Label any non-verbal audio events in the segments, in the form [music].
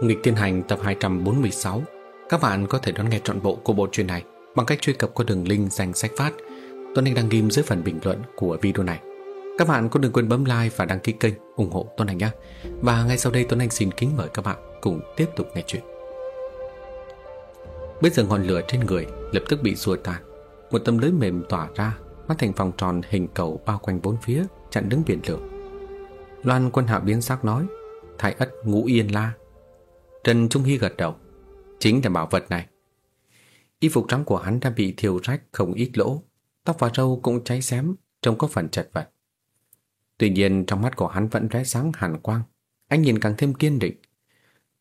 Nghịch Tiên Hành tập 246 Các bạn có thể đón nghe trọn bộ của bộ truyện này bằng cách truy cập qua đường link dành sách phát Tuấn Anh đăng ghim dưới phần bình luận của video này. Các bạn cũng đừng quên bấm like và đăng ký kênh ủng hộ Tuấn Anh nhé. Và ngay sau đây Tuấn Anh xin kính mời các bạn cùng tiếp tục nghe chuyện. Bây giờ ngọn lửa trên người lập tức bị xua tan. Một tấm lưới mềm tỏa ra, Nó thành vòng tròn hình cầu bao quanh bốn phía, chặn đứng biển lửa. Loan quân hạ biến sắc nói, Thái ất ngũ yên la Trần Trung Hy gật đầu. Chính là bảo vật này. Y phục trắng của hắn đã bị thiêu rách không ít lỗ. Tóc và râu cũng cháy xém, Trông có phần chật vật. Tuy nhiên, trong mắt của hắn vẫn rẽ sáng hàn quang. Anh nhìn càng thêm kiên định.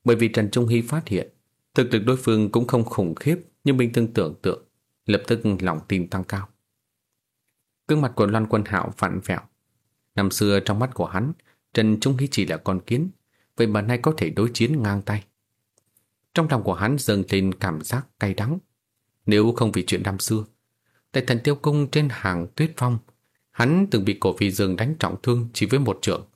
Bởi vì Trần Trung Hy phát hiện, Thực lực đối phương cũng không khủng khiếp Như mình từng tưởng tượng. Lập tức lòng tin tăng cao. Cương mặt của Loan Quân Hạo vặn vẹo. Năm xưa trong mắt của hắn, Trần Trung Hy chỉ là con kiến. Vậy mà nay có thể đối chiến ngang tay trong lòng của hắn dâng lên cảm giác cay đắng. Nếu không vì chuyện năm xưa, tại thần tiêu cung trên hàng tuyết phong, hắn từng bị cổ phi dương đánh trọng thương chỉ với một trượng.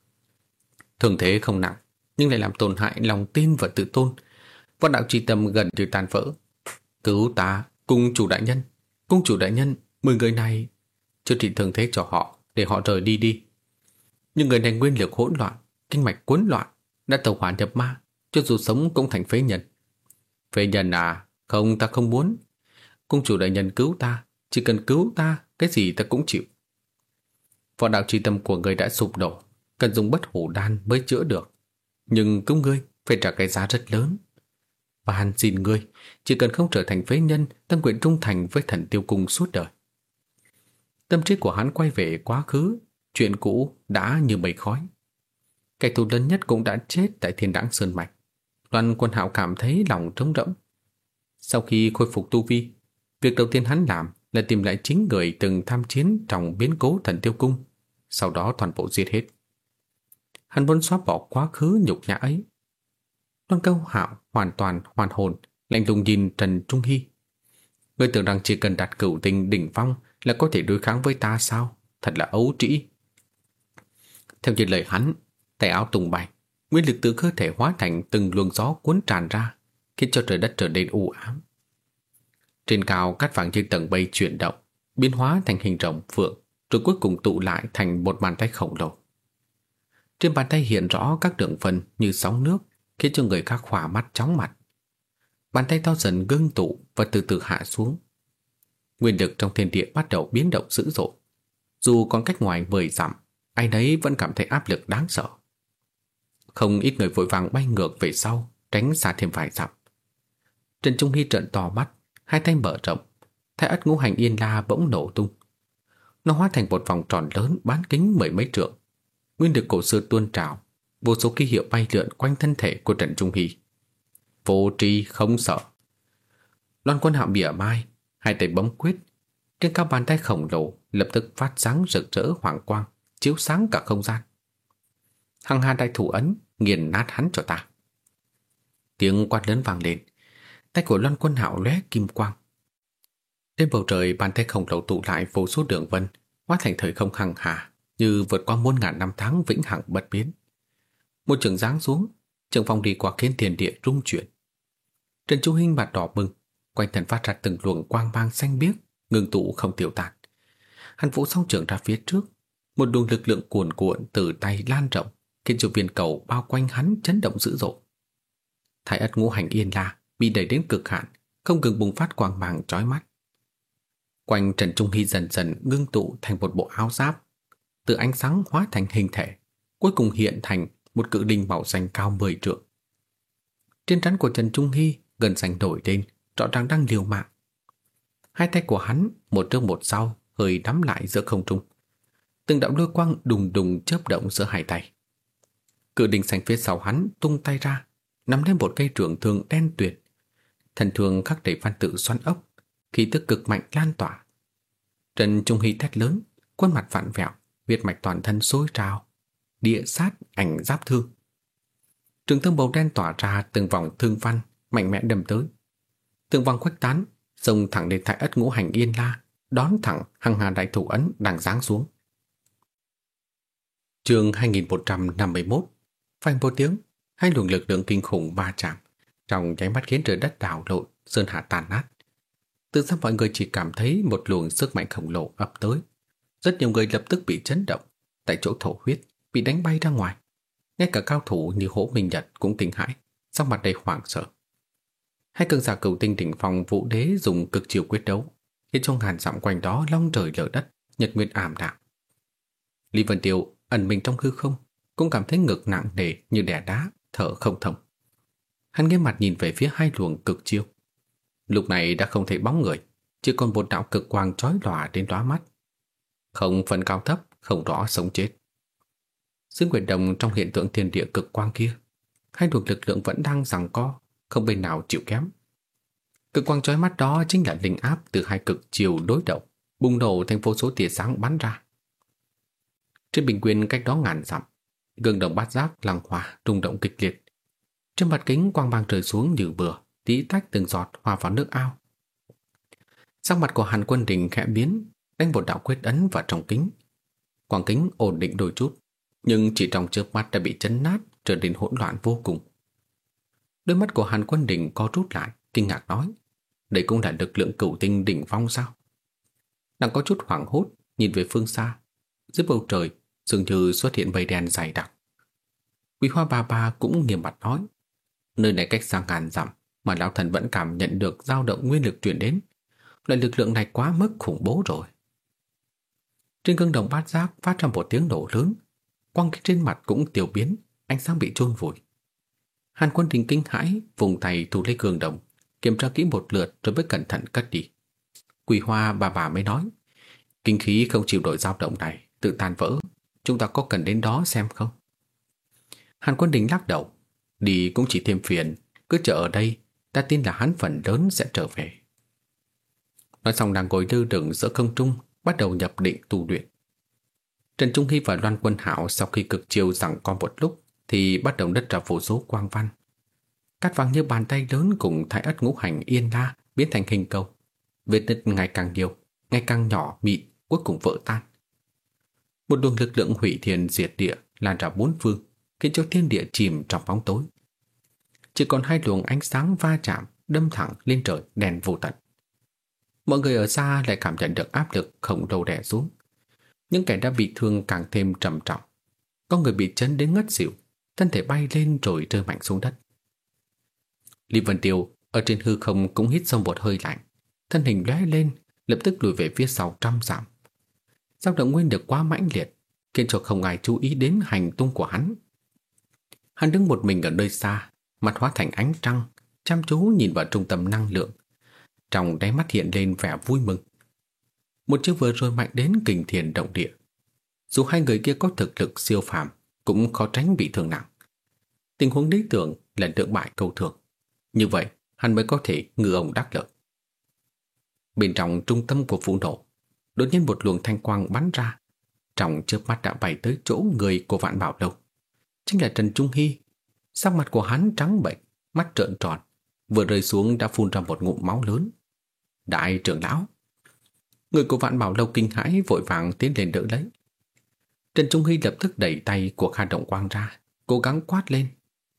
Thường thế không nặng, nhưng lại làm tổn hại lòng tin và tự tôn. Võ đạo trì tâm gần như tàn vỡ. Cứu ta, cung chủ đại nhân, cung chủ đại nhân, mười người này chữa trị thường thế cho họ để họ rời đi đi. Nhưng người này nguyên lực hỗn loạn, kinh mạch cuốn loạn, đã tàu hỏa nhập ma, cho dù sống cũng thành phế nhân. Phế nhân à, không ta không muốn. Cung chủ đại nhân cứu ta, chỉ cần cứu ta, cái gì ta cũng chịu. Võ đạo tri tâm của người đã sụp đổ, cần dùng bất hủ đan mới chữa được. Nhưng cứu ngươi phải trả cái giá rất lớn. Và hàn xin ngươi, chỉ cần không trở thành phế nhân, tâm nguyện trung thành với thần tiêu cung suốt đời. Tâm trí của hắn quay về quá khứ, chuyện cũ đã như mây khói. Kẻ thù lớn nhất cũng đã chết tại thiên đãng sơn mạch. Đoàn quân hạo cảm thấy lòng trống rỗng. Sau khi khôi phục tu vi, việc đầu tiên hắn làm là tìm lại chính người từng tham chiến trong biến cố thần tiêu cung, sau đó toàn bộ giết hết. Hắn muốn xóa bỏ quá khứ nhục nhã ấy. Đoàn câu hạo hoàn toàn hoàn hồn, lạnh lùng nhìn Trần Trung Hy. Người tưởng rằng chỉ cần đặt cửu tình đỉnh phong là có thể đối kháng với ta sao? Thật là ấu trĩ. Theo như lời hắn, tay áo tung bay, Nguyên lực từ cơ thể hóa thành từng luồng gió cuốn tràn ra, khiến cho trời đất trở nên u ám. Trên cao cát vàng trên tầng mây chuyển động, biến hóa thành hình rồng phượng, rồi cuối cùng tụ lại thành một bàn tay khổng lồ. Trên bàn tay hiện rõ các đường phân như sóng nước, khiến cho người khác khỏa mắt chóng mặt. Bàn tay to dần ngưng tụ và từ từ hạ xuống. Nguyên lực trong thiên địa bắt đầu biến động dữ dội. Dù còn cách ngoài mười dặm, ai nấy vẫn cảm thấy áp lực đáng sợ. Không ít người vội vàng bay ngược về sau, tránh xa thêm vài dặm. Trần Trung Hy trợn to mắt, hai tay mở rộng, thái ất ngũ hành yên la bỗng nổ tung. Nó hóa thành một vòng tròn lớn bán kính mười mấy trượng. Nguyên lực cổ xưa tuôn trào, vô số ký hiệu bay lượn quanh thân thể của Trần Trung Hy. Vô tri không sợ. Loan quân hạo bỉa mai, hai tay bấm quyết. Trên cao bàn tay khổng lồ lập tức phát sáng rực rỡ hoàng quang, chiếu sáng cả không gian. Hằng hà đại thủ ấn nghiền nát hắn cho ta. Tiếng quát lớn vang lên, tay của Loan Quân Hạo lóe kim quang. Trên bầu trời bàn tay khổng lồ tụ lại vô số đường vân, hóa thành thời không hằng hà, như vượt qua muôn ngàn năm tháng vĩnh hằng bất biến. Một trường giáng xuống, trường phong đi qua khiến thiên địa rung chuyển. Trần Chu Hinh mặt đỏ bừng, quanh thân phát ra từng luồng quang mang xanh biếc, ngừng tụ không tiêu tan. Hắn vũ song trường ra phía trước, một luồng lực lượng cuồn cuộn từ tay lan rộng, khiến cho viên cầu bao quanh hắn chấn động dữ dội. Thái ất ngũ hành yên la bị đẩy đến cực hạn, không ngừng bùng phát quang mang chói mắt. Quanh Trần Trung Hy dần dần ngưng tụ thành một bộ áo giáp, từ ánh sáng hóa thành hình thể, cuối cùng hiện thành một cự đình màu xanh cao 10 trượng. Trên trán của Trần Trung Hy gần xanh đổi lên, rõ ràng đang liều mạng. Hai tay của hắn, một trước một sau, hơi nắm lại giữa không trung. Từng đạo lôi quang đùng đùng chớp động giữa hai tay. Cự đình xanh phía sau hắn tung tay ra, nắm lên một cây trường thương đen tuyệt. Thần thương khắc đầy văn tự xoắn ốc, khí tức cực mạnh lan tỏa. Trần Trung Hy thét lớn, khuôn mặt vặn vẹo, huyết mạch toàn thân sôi trào, địa sát ảnh giáp thương. Trường thương màu đen tỏa ra từng vòng thương văn, mạnh mẽ đâm tới. Từng vòng khuếch tán, xông thẳng đến thái ất ngũ hành yên la, đón thẳng hằng hà đại thủ ấn đang giáng xuống. Chương 2151 Phanh một tiếng, Hai luồng lực lượng kinh khủng va chạm, trong nháy mắt khiến trời đất đảo lộn, sơn hạ tàn nát. Từ xa mọi người chỉ cảm thấy một luồng sức mạnh khổng lồ ập tới. Rất nhiều người lập tức bị chấn động, tại chỗ thổ huyết, bị đánh bay ra ngoài. Ngay cả cao thủ như Hỗ Minh Nhật cũng kinh hãi, sắc mặt đầy hoảng sợ. Hai cường giả cầu tinh đỉnh phòng vũ đế dùng cực chiều quyết đấu, khiến trong ngàn dặm quanh đó long trời lở đất, nhật nguyệt ảm đạm. Lý Vân Tiêu ẩn mình trong hư không, cũng cảm thấy ngực nặng nề như đè đá, thở không thông. Hắn ghé mặt nhìn về phía hai luồng cực chiêu. Lúc này đã không thấy bóng người, chỉ còn một đạo cực quang chói lòa đến đóa mắt. Không phần cao thấp, không rõ sống chết. Dương quyền đồng trong hiện tượng thiên địa cực quang kia, hai luồng lực lượng vẫn đang giằng co, không bên nào chịu kém. Cực quang chói mắt đó chính là linh áp từ hai cực chiều đối đầu, bùng nổ thành vô số tia sáng bắn ra. Trên bình quyền cách đó ngàn dặm, gương đồng bát giác lăng hòa rung động kịch liệt. Trên mặt kính quang băng trời xuống như bừa, tí tách từng giọt hòa vào nước ao. Sắc mặt của Hàn Quân Đình khẽ biến, đánh một đạo quyết ấn vào trong kính. Quang kính ổn định đôi chút, nhưng chỉ trong chớp mắt đã bị chấn nát, trở nên hỗn loạn vô cùng. Đôi mắt của Hàn Quân Đình co rút lại, kinh ngạc nói, đây cũng là lực lượng cửu tinh đỉnh phong sao? Nàng có chút hoảng hốt, nhìn về phương xa, dưới bầu trời dường như xuất hiện mây đen dày đặc. Quý hoa ba ba cũng nghiêm mặt nói, nơi này cách xa ngàn dặm mà lão thần vẫn cảm nhận được dao động nguyên lực truyền đến. Loại lực lượng này quá mức khủng bố rồi. Trên gương đồng bát giác phát ra một tiếng nổ lớn, quang khí trên mặt cũng tiêu biến, ánh sáng bị chôn vùi. Hàn quân đình kinh hãi, vùng tay thu lấy gương đồng, kiểm tra kỹ một lượt rồi mới cẩn thận cất đi. Quỳ hoa bà bà mới nói, kinh khí không chịu đổi dao động này, tự tan vỡ, chúng ta có cần đến đó xem không? Hàn quân đình lắc đầu, đi cũng chỉ thêm phiền, cứ chờ ở đây, ta tin là hắn phần lớn sẽ trở về. Nói xong đang ngồi lư đựng giữa không trung, bắt đầu nhập định tu luyện. Trần Trung Hy và Loan Quân Hạo sau khi cực chiều rằng con một lúc thì bắt đầu đất ra vô số quang văn. Cát vàng như bàn tay lớn cùng thái ất ngũ hành yên la biến thành hình cầu. Vết nứt ngày càng nhiều, ngày càng nhỏ mịn, cuối cùng vỡ tan. Một luồng lực lượng hủy thiên diệt địa lan ra bốn phương, khiến cho thiên địa chìm trong bóng tối. Chỉ còn hai luồng ánh sáng va chạm, đâm thẳng lên trời đèn vô tận. Mọi người ở xa lại cảm nhận được áp lực khổng lồ đè xuống. Những kẻ đã bị thương càng thêm trầm trọng. Có người bị chấn đến ngất xỉu, thân thể bay lên rồi rơi mạnh xuống đất. Lý Vân Tiêu ở trên hư không cũng hít sâu một hơi lạnh, thân hình lóe lên, lập tức lùi về phía sau trăm dặm. Dao động nguyên được quá mãnh liệt, khiến cho không ai chú ý đến hành tung của hắn. Hắn đứng một mình ở nơi xa, mặt hóa thành ánh trăng, chăm chú nhìn vào trung tâm năng lượng. Trong đáy mắt hiện lên vẻ vui mừng. Một chiếc vừa rồi mạnh đến kình thiền động địa. Dù hai người kia có thực lực siêu phàm, cũng khó tránh bị thương nặng. Tình huống lý tưởng là tượng bại cầu thường. Như vậy, hắn mới có thể ngư ông đắc lợi. Bên trong trung tâm của vụ nổ, đột nhiên một luồng thanh quang bắn ra. Trong chớp mắt đã bay tới chỗ người của vạn bảo lâu. Chính là Trần Trung Hy. Sắc mặt của hắn trắng bệch, mắt trợn tròn. Vừa rơi xuống đã phun ra một ngụm máu lớn. Đại trưởng lão. Người của vạn bảo lâu kinh hãi vội vàng tiến lên đỡ lấy. Trần Trung Hy lập tức đẩy tay của Kha Động Quang ra, cố gắng quát lên.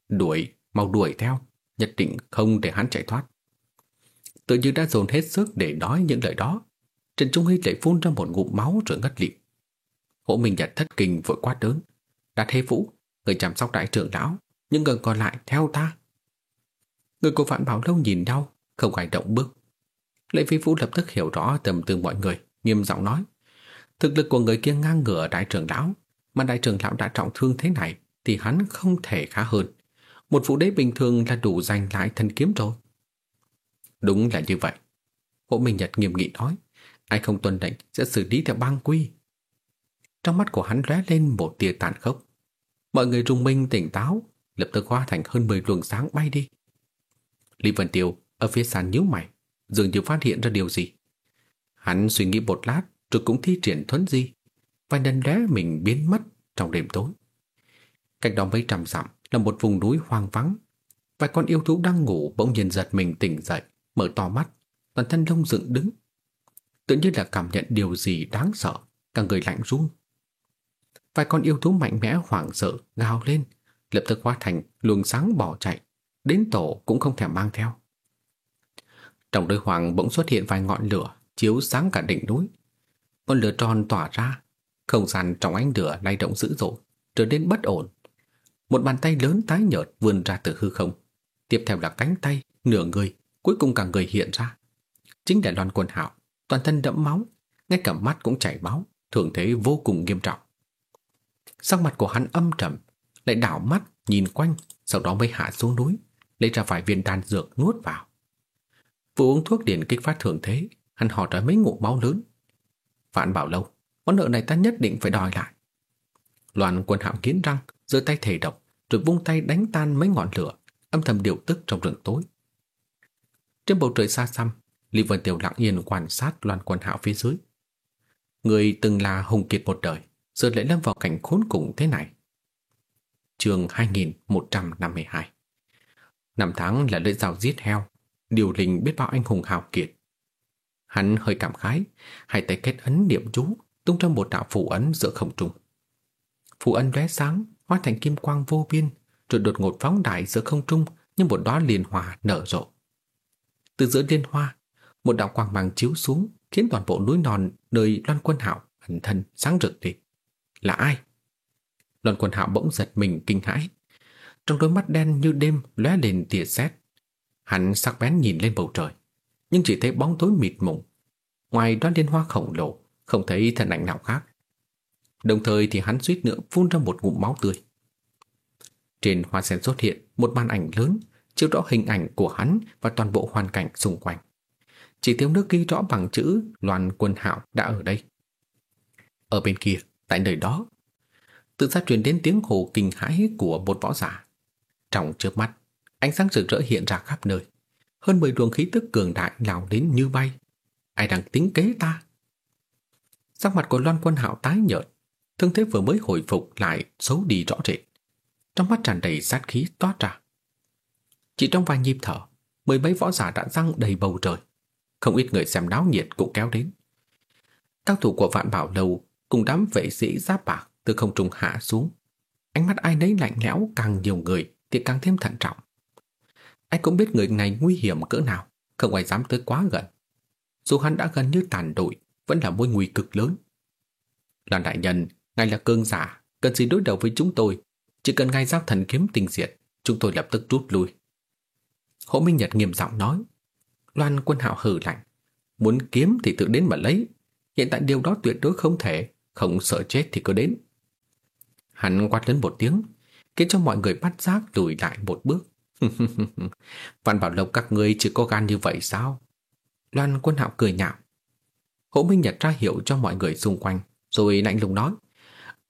Đuổi, mau đuổi theo, nhất định không để hắn chạy thoát. Tự như đã dồn hết sức để nói những lời đó. Trần Trung Hy lại phun ra một ngụm máu rồi ngất lịm. Hỗ Minh Nhật thất kinh vội quát lớn: Đạt Thế Vũ, người chăm sóc đại trưởng lão, nhưng người còn lại theo ta. Người của Vạn Bảo Lâu nhìn nhau, không ai động bước. Lệ Phi Vũ lập tức hiểu rõ tầm tư mọi người, nghiêm giọng nói. Thực lực của người kia ngang ngửa đại trưởng lão, mà đại trưởng lão đã trọng thương thế này thì hắn không thể khá hơn. Một vũ đế bình thường là đủ giành lại thân kiếm rồi. Đúng là như vậy. Hộ Minh Nhật nghiêm nghị nói, ai không tuân lệnh sẽ xử lý theo bang quy. Trong mắt của hắn lóe lên một tia tàn khốc. Mọi người rung minh tỉnh táo, lập tức hóa thành hơn 10 luồng sáng bay đi. Lý Vân Tiêu ở phía sàn nhíu mày, dường như phát hiện ra điều gì. Hắn suy nghĩ một lát rồi cũng thi triển thuấn di, vài lần lóe mình biến mất trong đêm tối. Cách đó mấy trăm dặm là một vùng núi hoang vắng. Vài con yêu thú đang ngủ bỗng nhiên giật mình tỉnh dậy, mở to mắt, toàn thân lông dựng đứng. Tự nhiên là cảm nhận điều gì đáng sợ, cả người lạnh run. Vài con yêu thú mạnh mẽ hoảng sợ gào lên, lập tức hóa thành luồng sáng bỏ chạy, đến tổ cũng không thèm mang theo. Trong đôi hoàng bỗng xuất hiện vài ngọn lửa chiếu sáng cả đỉnh núi. Ngọn lửa tròn tỏa ra, không gian trong ánh lửa lay động dữ dội, trở nên bất ổn. Một bàn tay lớn tái nhợt vươn ra từ hư không. Tiếp theo là cánh tay, nửa người, cuối cùng cả người hiện ra. Chính là Loan Quân Hạo, toàn thân đẫm máu, ngay cả mắt cũng chảy máu, thường thế vô cùng nghiêm trọng. Sắc mặt của hắn âm trầm, lại đảo mắt nhìn quanh, sau đó mới hạ xuống núi, lấy ra vài viên đan dược nuốt vào. Vừa uống thuốc điển kích phát thường thế, hắn hò ra mấy ngụm máu lớn. Vạn bảo lâu, món nợ này ta nhất định phải đòi lại. Loạn quân hạm kiến răng, giơ tay thể độc, rồi vung tay đánh tan mấy ngọn lửa, âm thầm điều tức trong rừng tối. Trên bầu trời xa xăm, Lý Vân Tiểu lặng yên quan sát loan quân hạo phía dưới. Người từng là hùng kiệt một đời, giờ lại lâm vào cảnh khốn cùng thế này. Trường 2152 Năm tháng là lưỡi rào giết heo, điều linh biết bao anh hùng hào kiệt. Hắn hơi cảm khái, hai tay kết ấn niệm chú, tung ra một đạo phù ấn giữa không trung. Phù ấn lóe sáng, hóa thành kim quang vô biên, rồi đột ngột phóng đại giữa không trung như một đóa liên hoa nở rộ. Từ giữa liên hoa, một đạo quang mang chiếu xuống, khiến toàn bộ núi non nơi Loan Quân Hạo ẩn thân sáng rực lên. Là ai? Loan Quân Hạo bỗng giật mình kinh hãi. Trong đôi mắt đen như đêm lóe lên tia sét. Hắn sắc bén nhìn lên bầu trời, nhưng chỉ thấy bóng tối mịt mùng. Ngoài đoan liên hoa khổng lồ, không thấy thân ảnh nào khác. Đồng thời thì hắn suýt nữa phun ra một ngụm máu tươi. Trên hoa sen xuất hiện một màn ảnh lớn chiếu rõ hình ảnh của hắn và toàn bộ hoàn cảnh xung quanh. Chỉ thiếu nước ghi rõ bằng chữ Loan Quân Hạo đã ở đây. Ở bên kia, tại nơi đó, tự ra truyền đến tiếng hồ kinh hãi của một võ giả. Trong trước mắt, ánh sáng rực rỡ hiện ra khắp nơi. Hơn 10 luồng khí tức cường đại lao đến như bay. Ai đang tính kế ta? Sắc mặt của Loan Quân Hạo tái nhợt, thương thế vừa mới hồi phục lại xấu đi rõ rệt. Trong mắt tràn đầy sát khí toát ra. Chỉ trong vài nhịp thở, mười mấy võ giả đã răng đầy bầu trời. Không ít người xem náo nhiệt cũng kéo đến. Các thủ của vạn bảo lâu cùng đám vệ sĩ giáp bạc từ không trung hạ xuống. Ánh mắt ai nấy lạnh lẽo càng nhiều người thì càng thêm thận trọng. Anh cũng biết người này nguy hiểm cỡ nào, không ai dám tới quá gần. Dù hắn đã gần như tàn đội, vẫn là mối nguy cực lớn. Đoàn đại nhân, ngài là cương giả, cần gì đối đầu với chúng tôi. Chỉ cần ngài giao thần kiếm tình diệt, chúng tôi lập tức rút lui. Hộ Minh Nhật nghiêm giọng nói. Loan quân hạo hử lạnh. Muốn kiếm thì tự đến mà lấy. Hiện tại điều đó tuyệt đối không thể, không sợ chết thì cứ đến. Hắn quát lớn một tiếng, khiến cho mọi người bắt giác lùi lại một bước. [laughs] Văn Bảo Lộc các ngươi chỉ có gan như vậy sao? Loan quân hạo cười nhạo. Hỗ Minh Nhật ra hiệu cho mọi người xung quanh, rồi lạnh lùng nói.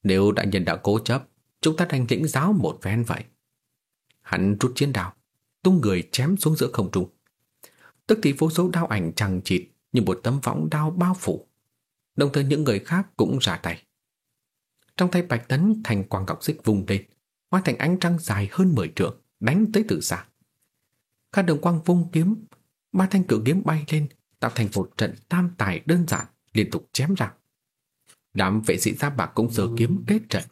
Nếu đại nhân đã cố chấp, chúng ta đành lĩnh giáo một phen vậy. Hắn rút chiến đào, tung người chém xuống giữa không trung. Tức thì vô số đao ảnh chằng chịt như một tấm võng đao bao phủ. Đồng thời những người khác cũng ra tay. Trong tay Bạch Tấn thành quang ngọc xích vùng lên, hóa thành ánh trăng dài hơn 10 trượng, đánh tới từ xa. Các đường quang vung kiếm, ba thanh cự kiếm bay lên, tạo thành một trận tam tài đơn giản, liên tục chém ra. Đám vệ sĩ giáp bạc cũng giơ kiếm kết trận.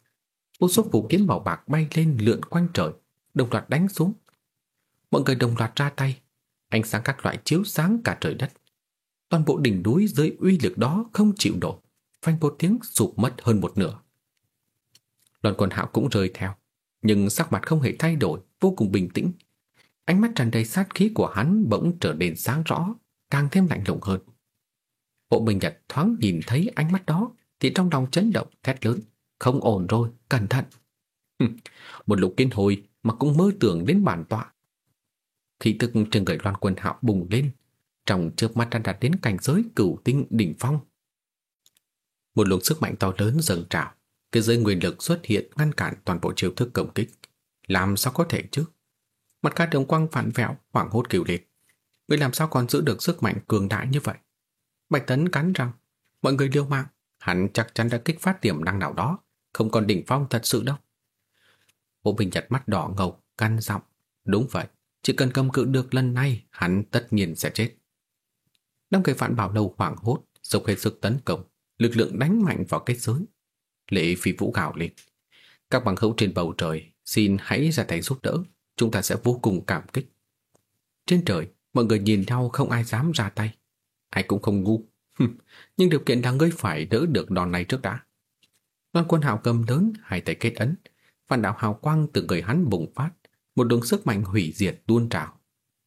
Vô số phù kiếm màu bạc bay lên lượn quanh trời, đồng loạt đánh xuống. Mọi người đồng loạt ra tay, ánh sáng các loại chiếu sáng cả trời đất. Toàn bộ đỉnh núi dưới uy lực đó không chịu nổi, phanh một tiếng sụp mất hơn một nửa. Đoàn quân hạo cũng rơi theo, nhưng sắc mặt không hề thay đổi, vô cùng bình tĩnh. Ánh mắt tràn đầy sát khí của hắn bỗng trở nên sáng rõ, càng thêm lạnh lùng hơn. Bộ Bình Nhật thoáng nhìn thấy ánh mắt đó, thì trong lòng chấn động thét lớn, không ổn rồi, cẩn thận. [laughs] Một lục kiên hồi mà cũng mơ tưởng đến bản tọa. Khí tức trên người loan quân hạo bùng lên, trong chớp mắt đã đạt đến cảnh giới cửu tinh đỉnh phong. Một luồng sức mạnh to lớn dâng trào, cái giới nguyên lực xuất hiện ngăn cản toàn bộ chiêu thức công kích. Làm sao có thể chứ? Mặt ca đồng quang phản vẹo, hoảng hốt kêu lên. Người làm sao còn giữ được sức mạnh cường đại như vậy? Bạch Tấn cắn răng. Mọi người liêu mạng. Hắn chắc chắn đã kích phát tiềm năng nào đó. Không còn đỉnh phong thật sự đâu. bộ Bình Nhật mắt đỏ ngầu, căn giọng. Đúng vậy. Chỉ cần cầm cự được lần này, hắn tất nhiên sẽ chết. Năm cây phản bảo lâu hoảng hốt, dốc hết sức tấn công, lực lượng đánh mạnh vào kết giới. Lệ phi vũ gào lên. Các bằng hữu trên bầu trời, xin hãy ra tay giúp đỡ, chúng ta sẽ vô cùng cảm kích. Trên trời, mọi người nhìn nhau không ai dám ra tay. Ai cũng không ngu. Nhưng điều kiện là ngươi phải đỡ được đòn này trước đã. Loan quân hào cầm lớn, hai tay kết ấn. Phản đạo hào quang từ người hắn bùng phát. Một đường sức mạnh hủy diệt tuôn trào.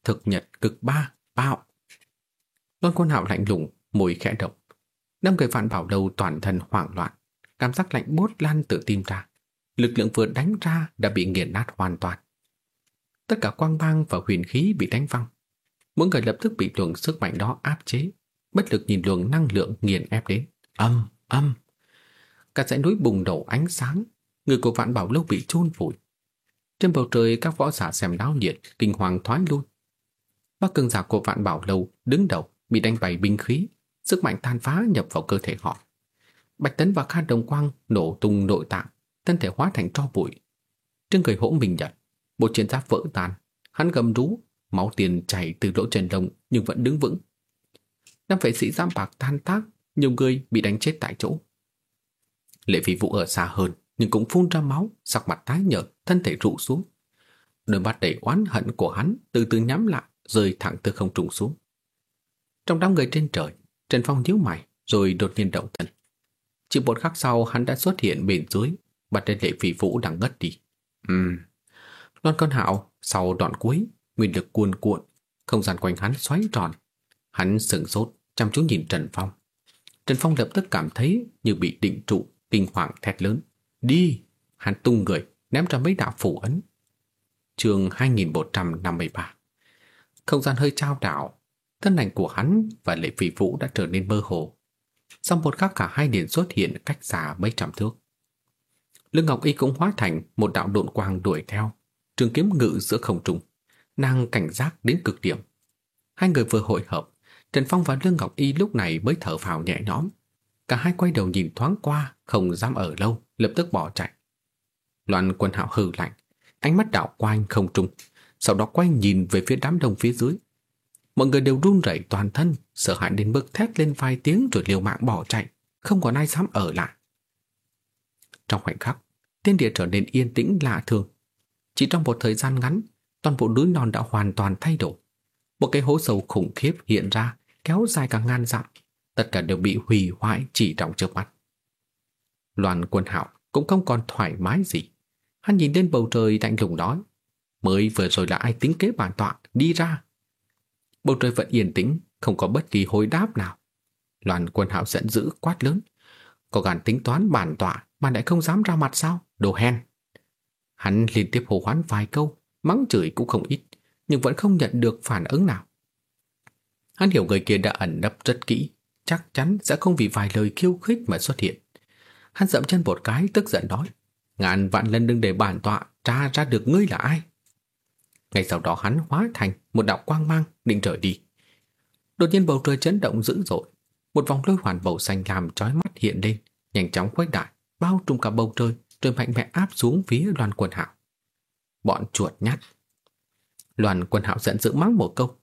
Thực nhật cực ba, bạo. Loan quân hạo lạnh lùng, mùi khẽ động. Năm người vạn bảo đầu toàn thân hoảng loạn. Cảm giác lạnh bốt lan từ tim ra. Lực lượng vừa đánh ra đã bị nghiền nát hoàn toàn. Tất cả quang bang và huyền khí bị đánh văng. Mỗi người lập tức bị luồng sức mạnh đó áp chế, bất lực nhìn luồng năng lượng nghiền ép đến. Âm, âm. Cả dãy núi bùng nổ ánh sáng, người của vạn bảo lâu bị chôn vùi. Trên bầu trời các võ giả xem náo nhiệt, kinh hoàng thoái lui. Bác cường giả của vạn bảo lâu đứng đầu bị đánh bày binh khí, sức mạnh tan phá nhập vào cơ thể họ. Bạch Tấn và Kha Đồng Quang nổ tung nội tạng, thân thể hóa thành tro bụi. Trên người hỗ mình nhật, bộ chiến giáp vỡ tan, hắn gầm rú, máu tiền chảy từ lỗ chân lông nhưng vẫn đứng vững. Năm vệ sĩ giam bạc tan tác, nhiều người bị đánh chết tại chỗ. Lệ phi vũ ở xa hơn, nhưng cũng phun ra máu, sắc mặt tái nhợt, thân thể rụ xuống. Đôi mắt đầy oán hận của hắn từ từ nhắm lại, rơi thẳng từ không trùng xuống. Trong đám người trên trời, Trần Phong nhíu mày, rồi đột nhiên động thân. Chỉ một khắc sau hắn đã xuất hiện bên dưới, bật lên lệ phi vũ đang ngất đi. Ừm. Loan con hạo, sau đoạn cuối, nguyên lực cuồn cuộn, không gian quanh hắn xoáy tròn. Hắn sững sốt, chăm chú nhìn Trần Phong. Trần Phong lập tức cảm thấy như bị định trụ, kinh hoàng thét lớn. Đi! Hắn tung người, ném ra mấy đạo phủ ấn. Trường 2153 Không gian hơi trao đảo, thân ảnh của hắn và lệ phi vũ đã trở nên mơ hồ. Sau một khắc cả hai liền xuất hiện cách xa mấy trăm thước. Lương Ngọc Y cũng hóa thành một đạo độn quang đuổi theo, trường kiếm ngự giữa không trung nàng cảnh giác đến cực điểm. Hai người vừa hội hợp, Trần Phong và Lương Ngọc Y lúc này mới thở phào nhẹ nhõm. Cả hai quay đầu nhìn thoáng qua, không dám ở lâu, lập tức bỏ chạy. Loan quân hạo hừ lạnh, ánh mắt đảo qua anh không trung, sau đó quay nhìn về phía đám đông phía dưới. Mọi người đều run rẩy toàn thân, sợ hãi đến mức thét lên vài tiếng rồi liều mạng bỏ chạy, không còn ai dám ở lại. Trong khoảnh khắc, thiên địa trở nên yên tĩnh lạ thường. Chỉ trong một thời gian ngắn, toàn bộ núi non đã hoàn toàn thay đổi. Một cái hố sâu khủng khiếp hiện ra, kéo dài cả ngàn dặm. Tất cả đều bị hủy hoại chỉ trong trước mắt. Loan quân hạo cũng không còn thoải mái gì. Hắn nhìn lên bầu trời lạnh lùng nói. Mới vừa rồi là ai tính kế bản tọa, đi ra. Bầu trời vẫn yên tĩnh, không có bất kỳ hồi đáp nào. Loan quân hạo giận dữ quát lớn. Có gan tính toán bản tọa mà lại không dám ra mặt sao? Đồ hèn! Hắn liên tiếp hồ hoán vài câu, mắng chửi cũng không ít, nhưng vẫn không nhận được phản ứng nào. Hắn hiểu người kia đã ẩn nấp rất kỹ, chắc chắn sẽ không vì vài lời khiêu khích mà xuất hiện. Hắn dậm chân một cái tức giận nói, ngàn vạn lần đừng để bản tọa tra ra được ngươi là ai. Ngay sau đó hắn hóa thành một đạo quang mang định rời đi. Đột nhiên bầu trời chấn động dữ dội, một vòng lôi hoàn bầu xanh làm chói mắt hiện lên, nhanh chóng khuếch đại, bao trùm cả bầu trời, rồi mạnh mẽ áp xuống phía đoàn Quần Hạo. Bọn chuột nhắt. đoàn Quần Hạo giận dữ mắng một câu,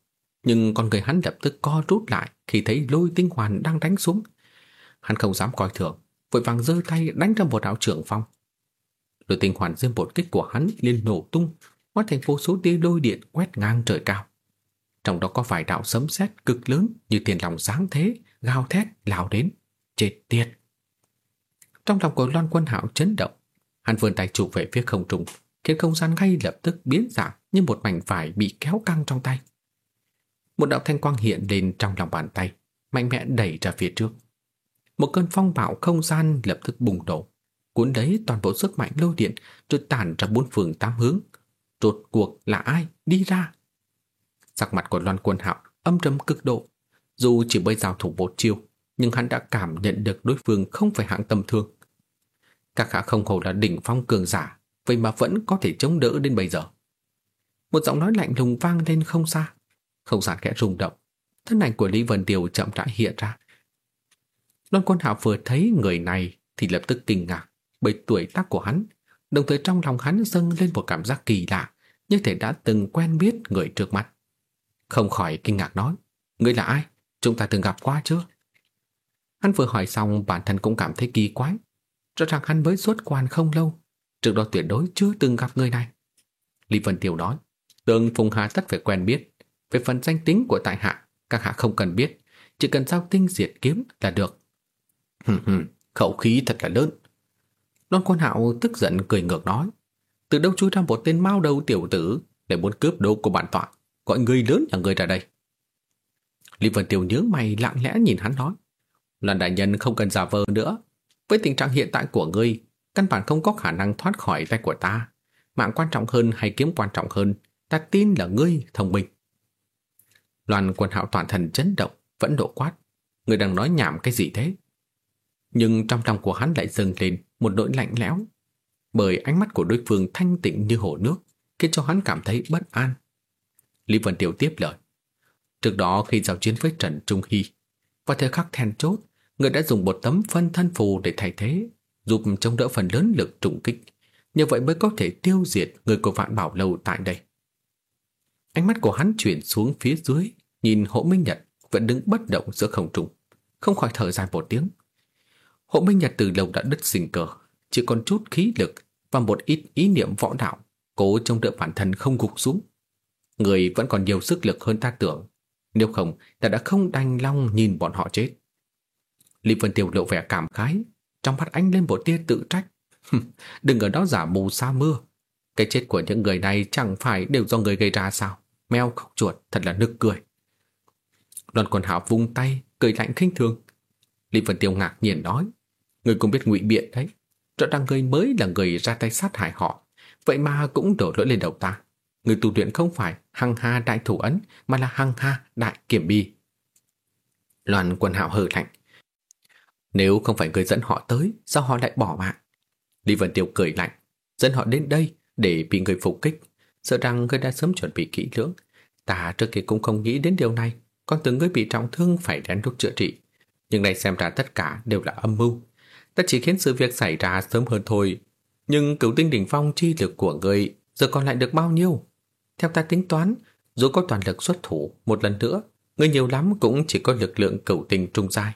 nhưng con người hắn lập tức co rút lại khi thấy lôi tinh hoàn đang đánh xuống. Hắn không dám coi thường, vội vàng giơ tay đánh ra một đạo trưởng phong. Lôi tinh hoàn dương một kích của hắn liền nổ tung, hóa thành vô số tia lôi điện quét ngang trời cao. Trong đó có vài đạo sấm sét cực lớn như tiền lòng sáng thế, gào thét lao đến, chết tiệt. Trong lòng của Loan Quân Hạo chấn động, hắn vươn tay chụp về phía không trung, khiến không gian ngay lập tức biến dạng như một mảnh vải bị kéo căng trong tay. Một đạo thanh quang hiện lên trong lòng bàn tay, mạnh mẽ đẩy ra phía trước. Một cơn phong bạo không gian lập tức bùng nổ, cuốn lấy toàn bộ sức mạnh lôi điện rồi tản ra bốn phương tám hướng. Rốt cuộc là ai đi ra? Sắc mặt của Loan Quân Hạo âm trầm cực độ, dù chỉ mới giao thủ một chiêu, nhưng hắn đã cảm nhận được đối phương không phải hạng tầm thường. Các khả không hổ là đỉnh phong cường giả, vậy mà vẫn có thể chống đỡ đến bây giờ. Một giọng nói lạnh lùng vang lên không xa. Không gian khẽ rung động, thân ảnh của Lý Vân điều chậm rãi hiện ra. Loan Quân Hạo vừa thấy người này thì lập tức kinh ngạc bởi tuổi tác của hắn, đồng thời trong lòng hắn dâng lên một cảm giác kỳ lạ, như thể đã từng quen biết người trước mặt. Không khỏi kinh ngạc nói, người là ai? Chúng ta từng gặp qua chưa? Hắn vừa hỏi xong bản thân cũng cảm thấy kỳ quái. Rõ ràng hắn mới xuất quan không lâu, Trước đó tuyệt đối chưa từng gặp người này. Lý Vân Tiêu nói, Tương Phùng Hà tất phải quen biết. Về phần danh tính của tại hạ, các hạ không cần biết, chỉ cần giao tinh diệt kiếm là được. Hừm hừm, khẩu khí thật là lớn. Loan Quân Hạo tức giận cười ngược nói, từ đâu chui ra một tên mao đầu tiểu tử để muốn cướp đồ của bản tọa, gọi người lớn là người ra đây. Lý Vân Tiêu nhớ mày lặng lẽ nhìn hắn nói, Loan đại nhân không cần giả vờ nữa, với tình trạng hiện tại của ngươi, căn bản không có khả năng thoát khỏi tay của ta. Mạng quan trọng hơn hay kiếm quan trọng hơn, ta tin là ngươi thông minh. Loan quân hạo toàn thần chấn động, vẫn độ quát. Ngươi đang nói nhảm cái gì thế? Nhưng trong lòng của hắn lại dâng lên một nỗi lạnh lẽo. Bởi ánh mắt của đối phương thanh tịnh như hồ nước, khiến cho hắn cảm thấy bất an. Lý Vân Tiểu tiếp lời. Trước đó khi giao chiến với Trần Trung Hy, vào thời khắc then chốt, người đã dùng một tấm phân thân phù để thay thế, giúp chống đỡ phần lớn lực trùng kích. Như vậy mới có thể tiêu diệt người của vạn bảo lâu tại đây. Ánh mắt của hắn chuyển xuống phía dưới, nhìn Hỗ minh nhật vẫn đứng bất động giữa không trung, không khỏi thở dài một tiếng. Hộ minh nhật từ lâu đã đứt sinh cờ, chỉ còn chút khí lực và một ít ý niệm võ đạo, cố trông đỡ bản thân không gục xuống. Người vẫn còn nhiều sức lực hơn ta tưởng, nếu không ta đã không đành long nhìn bọn họ chết. Lý Vân Tiêu lộ vẻ cảm khái, trong mắt anh lên một tia tự trách. Đừng ở đó giả mù sa mưa. Cái chết của những người này chẳng phải đều do người gây ra sao? Mèo khóc chuột, thật là nực cười. Đoàn quần hảo vung tay, cười lạnh khinh thường. Lý Vân Tiêu ngạc nhiên nói, người cũng biết ngụy biện đấy. Rõ ràng người mới là người ra tay sát hại họ, vậy mà cũng đổ lỗi lên đầu ta. Người tu luyện không phải hăng ha đại thủ ấn, mà là hăng ha đại kiểm bi. Loan quần hạo hờ lạnh, nếu không phải người dẫn họ tới, sao họ lại bỏ mạng? Lý Vân Tiêu cười lạnh, dẫn họ đến đây để bị người phục kích. Sợ rằng người đã sớm chuẩn bị kỹ lưỡng. Ta trước kia cũng không nghĩ đến điều này, còn tưởng người bị trọng thương phải đến lúc chữa trị. Nhưng nay xem ra tất cả đều là âm mưu. Ta chỉ khiến sự việc xảy ra sớm hơn thôi. Nhưng cửu tinh đỉnh phong chi lực của người giờ còn lại được bao nhiêu? Theo ta tính toán, dù có toàn lực xuất thủ một lần nữa, người nhiều lắm cũng chỉ có lực lượng cửu tinh trung giai.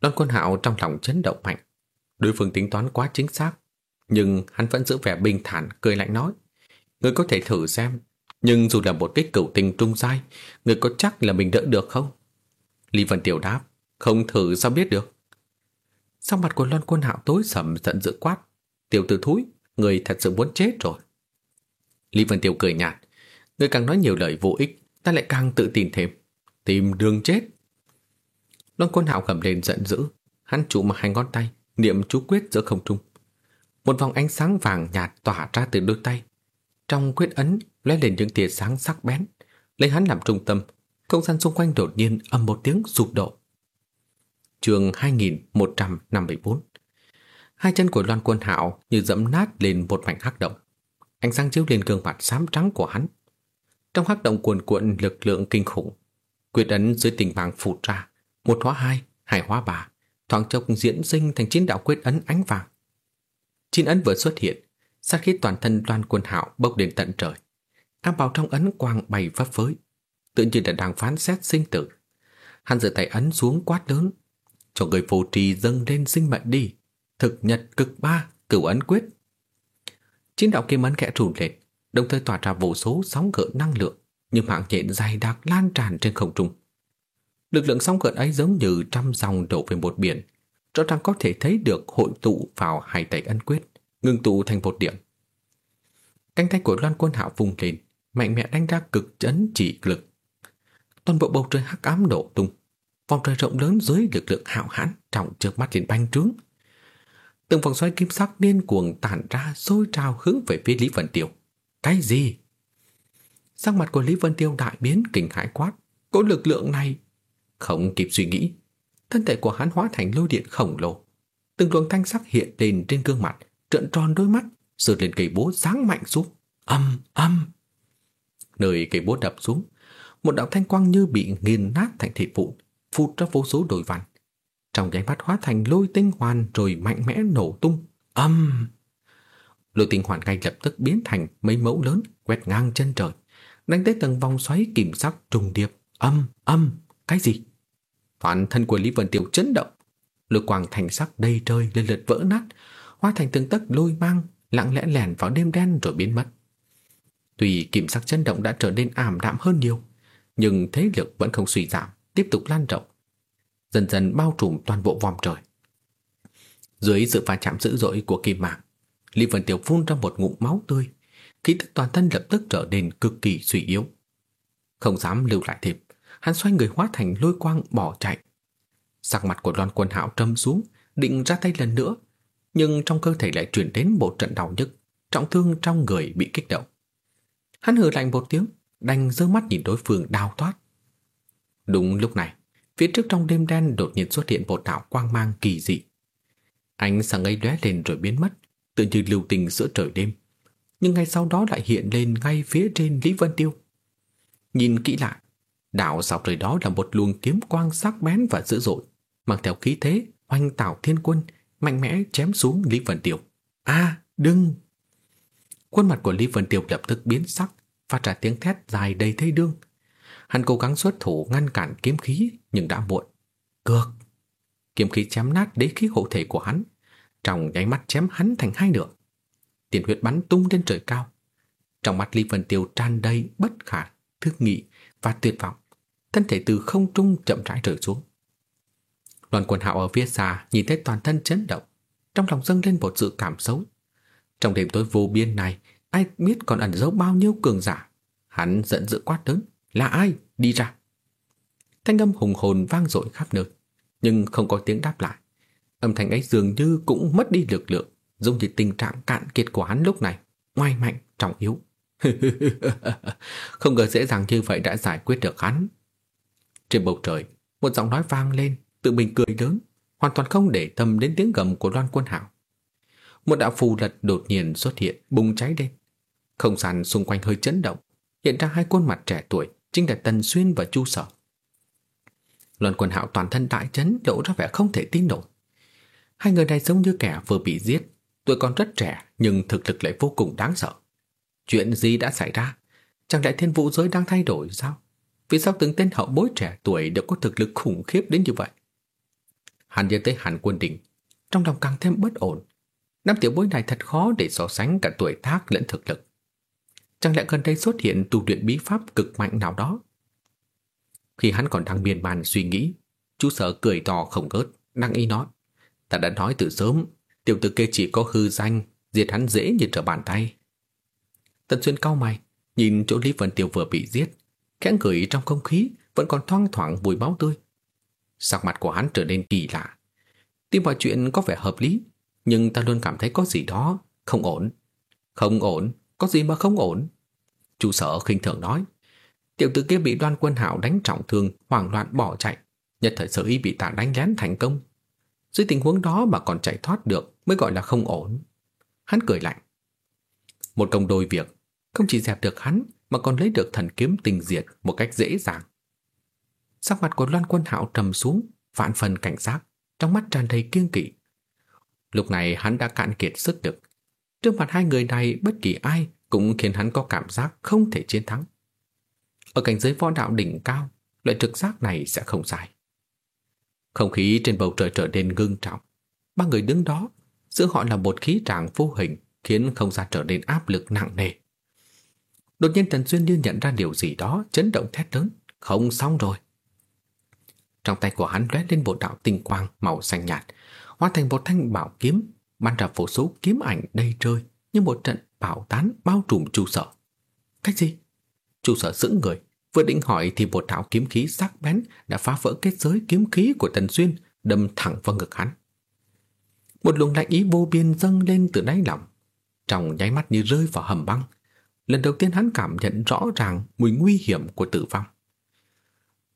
Đoàn Quân Hạo trong lòng chấn động mạnh. Đối phương tính toán quá chính xác, nhưng hắn vẫn giữ vẻ bình thản, cười lạnh nói. Người có thể thử xem, nhưng dù là một kích cửu tinh trung giai, người có chắc là mình đỡ được không? Lý Vân Tiểu đáp, không thử sao biết được. Sau mặt của Loan Quân Hạo tối sầm giận dữ quát. Tiểu tử thúi, người thật sự muốn chết rồi. Lý Vân tiêu cười nhạt, người càng nói nhiều lời vô ích, ta lại càng tự tin thêm. Tìm đường chết. Loan Quân Hạo gầm lên giận dữ, hắn trụ hai ngón tay, niệm chú quyết giữa không trung. Một vòng ánh sáng vàng nhạt tỏa ra từ đôi tay. Trong quyết ấn lóe lên những tia sáng sắc bén, lấy hắn làm trung tâm, không gian xung quanh đột nhiên ầm một tiếng sụp đổ. Chương 2154 Hai chân của Loan Quân Hạo như dẫm nát lên một mảnh hắc động. Ánh sáng chiếu lên gương mặt xám trắng của hắn. Trong hắc động cuồn cuộn lực lượng kinh khủng, quyết ấn dưới tình vàng phụt ra, một hóa hai, hai hóa ba, thoáng chốc diễn sinh thành chín đạo quyết ấn ánh vàng. Chín ấn vừa xuất hiện, sát khí toàn thân loan quân hạo bốc đến tận trời. Áp bào trong ấn quang bay phấp phới, tự nhiên là đang phán xét sinh tử. Hắn giơ tay ấn xuống quát lớn, cho người phù trì dâng lên sinh mệnh đi, thực nhật cực ba, cửu ấn quyết. Chiến đạo kim ấn khẽ trùn lên, đồng thời tỏa ra vô số sóng gợn năng lượng, như mạng nhện dài đặc lan tràn trên không trung. Lực lượng sóng gợn ấy giống như trăm dòng đổ về một biển, rõ ràng có thể thấy được hội tụ vào hai tay ân quyết, ngưng tụ thành một điểm. Cánh tay của Loan Quân Hạo vùng lên, mạnh mẽ đánh ra cực chấn chỉ lực. Toàn bộ bầu trời hắc ám nổ tung, vòng trời rộng lớn dưới lực lượng hạo hãn trọng trước mắt liền banh trướng. Từng vòng xoáy kim sắc điên cuồng tản ra sôi trào hướng về phía Lý Vân Tiêu. Cái gì? Sắc mặt của Lý Vân Tiêu đại biến kinh hãi quát. Có lực lượng này không kịp suy nghĩ, thân thể của hắn hóa thành lôi điện khổng lồ. Từng luồng thanh sắc hiện lên trên gương mặt, trợn tròn đôi mắt, sượt lên cây búa giáng mạnh xuống. Âm, âm. Nơi cây búa đập xuống, một đạo thanh quang như bị nghiền nát thành thịt vụn, phụt ra vô số đồi vằn, Trong nháy mắt hóa thành lôi tinh hoàn rồi mạnh mẽ nổ tung. Âm. Lôi tinh hoàn ngay lập tức biến thành mấy mẫu lớn quét ngang chân trời, đánh tới tầng vòng xoáy kìm sắc trùng điệp. Âm, âm, cái gì? Toàn thân của Lý Vân Tiêu chấn động, lôi quang thành sắc đầy trời lên lượt vỡ nát, hóa thành từng tấc lôi mang, lặng lẽ lẻn vào đêm đen rồi biến mất. Tuy kìm sắc chấn động đã trở nên ảm đạm hơn nhiều, nhưng thế lực vẫn không suy giảm, tiếp tục lan rộng, dần dần bao trùm toàn bộ vòm trời. Dưới sự va chạm dữ dội của kim mạng, Lý Vân Tiểu phun ra một ngụm máu tươi, khí tức toàn thân lập tức trở nên cực kỳ suy yếu. Không dám lưu lại thêm, hắn xoay người hóa thành lôi quang bỏ chạy. Sắc mặt của Loan Quân Hạo trầm xuống, định ra tay lần nữa, nhưng trong cơ thể lại truyền đến một trận đau nhức, trọng thương trong người bị kích động. Hắn hừ lạnh một tiếng, đành giơ mắt nhìn đối phương đào thoát. Đúng lúc này, phía trước trong đêm đen đột nhiên xuất hiện một đạo quang mang kỳ dị. Ánh sáng ấy lóe lên rồi biến mất, tự như lưu tình giữa trời đêm. Nhưng ngay sau đó lại hiện lên ngay phía trên Lý Vân Tiêu. Nhìn kỹ lại, đạo dọc trời đó là một luồng kiếm quang sắc bén và dữ dội, mang theo khí thế hoành tảo thiên quân, mạnh mẽ chém xuống Lý Vân Tiêu. A, đừng! Khuôn mặt của Lý Vân Tiêu lập tức biến sắc, phát ra tiếng thét dài đầy thê đương. Hắn cố gắng xuất thủ ngăn cản kiếm khí nhưng đã muộn. Cược! Kiếm khí chém nát đế khí hộ thể của hắn, trong nháy mắt chém hắn thành hai nửa. Tiền huyết bắn tung lên trời cao. Trong mắt Lý Vân Tiêu tràn đầy bất khả, thức nghị và tuyệt vọng. Thân thể từ không trung chậm rãi rơi xuống. Đoàn quần hạo ở phía xa nhìn thấy toàn thân chấn động, trong lòng dâng lên một sự cảm xấu. Trong đêm tối vô biên này, ai biết còn ẩn giấu bao nhiêu cường giả. Hắn giận dữ quát lớn, là ai? Đi ra. Thanh âm hùng hồn vang dội khắp nơi, nhưng không có tiếng đáp lại. Âm thanh ấy dường như cũng mất đi lực lượng, giống như tình trạng cạn kiệt của hắn lúc này, ngoài mạnh, trọng yếu. [laughs] không ngờ dễ dàng như vậy đã giải quyết được hắn. Trên bầu trời, một giọng nói vang lên, tự mình cười lớn, hoàn toàn không để tâm đến tiếng gầm của Loan Quân Hạo. Một đạo phù lật đột nhiên xuất hiện, bùng cháy lên. Không gian xung quanh hơi chấn động, hiện ra hai khuôn mặt trẻ tuổi, chính là Tần Xuyên và Chu Sở. Luân Quân Hạo toàn thân đại chấn, lộ ra vẻ không thể tin nổi. Hai người này giống như kẻ vừa bị giết, tuổi còn rất trẻ nhưng thực lực lại vô cùng đáng sợ. Chuyện gì đã xảy ra? Chẳng lẽ thiên vũ giới đang thay đổi sao? Vì sao từng tên hậu bối trẻ tuổi đều có thực lực khủng khiếp đến như vậy? Hàn nhớ tới Hàn Quân Đình, trong lòng càng thêm bất ổn. Năm tiểu bối này thật khó để so sánh cả tuổi tác lẫn thực lực. Chẳng lẽ gần đây xuất hiện tu luyện bí pháp cực mạnh nào đó? Khi hắn còn đang miên man suy nghĩ, chú sở cười to không ngớt, năng ý nói. Ta đã nói từ sớm, tiểu tử kia chỉ có hư danh, diệt hắn dễ như trở bàn tay. Tần Xuyên cao mày, nhìn chỗ Lý Vân Tiêu vừa bị giết, khẽ cười trong không khí vẫn còn thoang thoảng mùi máu tươi. Sắc mặt của hắn trở nên kỳ lạ. Tuy mọi chuyện có vẻ hợp lý, nhưng ta luôn cảm thấy có gì đó không ổn. Không ổn, có gì mà không ổn? Chủ sở khinh thường nói. Tiểu tử kia bị đoan quân hảo đánh trọng thương, hoảng loạn bỏ chạy. Nhất thời sở y bị ta đánh lén thành công. Dưới tình huống đó mà còn chạy thoát được mới gọi là không ổn. Hắn cười lạnh. Một công đôi việc, không chỉ dẹp được hắn mà còn lấy được thần kiếm tình diệt một cách dễ dàng. Sắc mặt của Loan Quân Hạo trầm xuống, vạn phần cảnh giác, trong mắt tràn đầy kiêng kỵ. Lúc này hắn đã cạn kiệt sức lực. Trước mặt hai người này bất kỳ ai cũng khiến hắn có cảm giác không thể chiến thắng. Ở cảnh giới võ đạo đỉnh cao, loại trực giác này sẽ không dài. Không khí trên bầu trời trở nên ngưng trọng. Ba người đứng đó, giữa họ là một khí trạng vô hình khiến không gian trở nên áp lực nặng nề. Đột nhiên Trần Xuyên như nhận ra điều gì đó, chấn động thét lớn. Không xong rồi. Trong tay của hắn lóe lên một đạo tinh quang màu xanh nhạt, hóa thành một thanh bảo kiếm, bắn ra vô số kiếm ảnh đầy trời như một trận bão tán bao trùm trụ sở. Cách gì? Trụ sở sững người, vừa định hỏi thì một đạo kiếm khí sắc bén đã phá vỡ kết giới kiếm khí của Tần Xuyên, đâm thẳng vào ngực hắn. Một luồng lạnh ý vô biên dâng lên từ đáy lòng, trong nháy mắt như rơi vào hầm băng. Lần đầu tiên hắn cảm nhận rõ ràng mùi nguy hiểm của tử vong.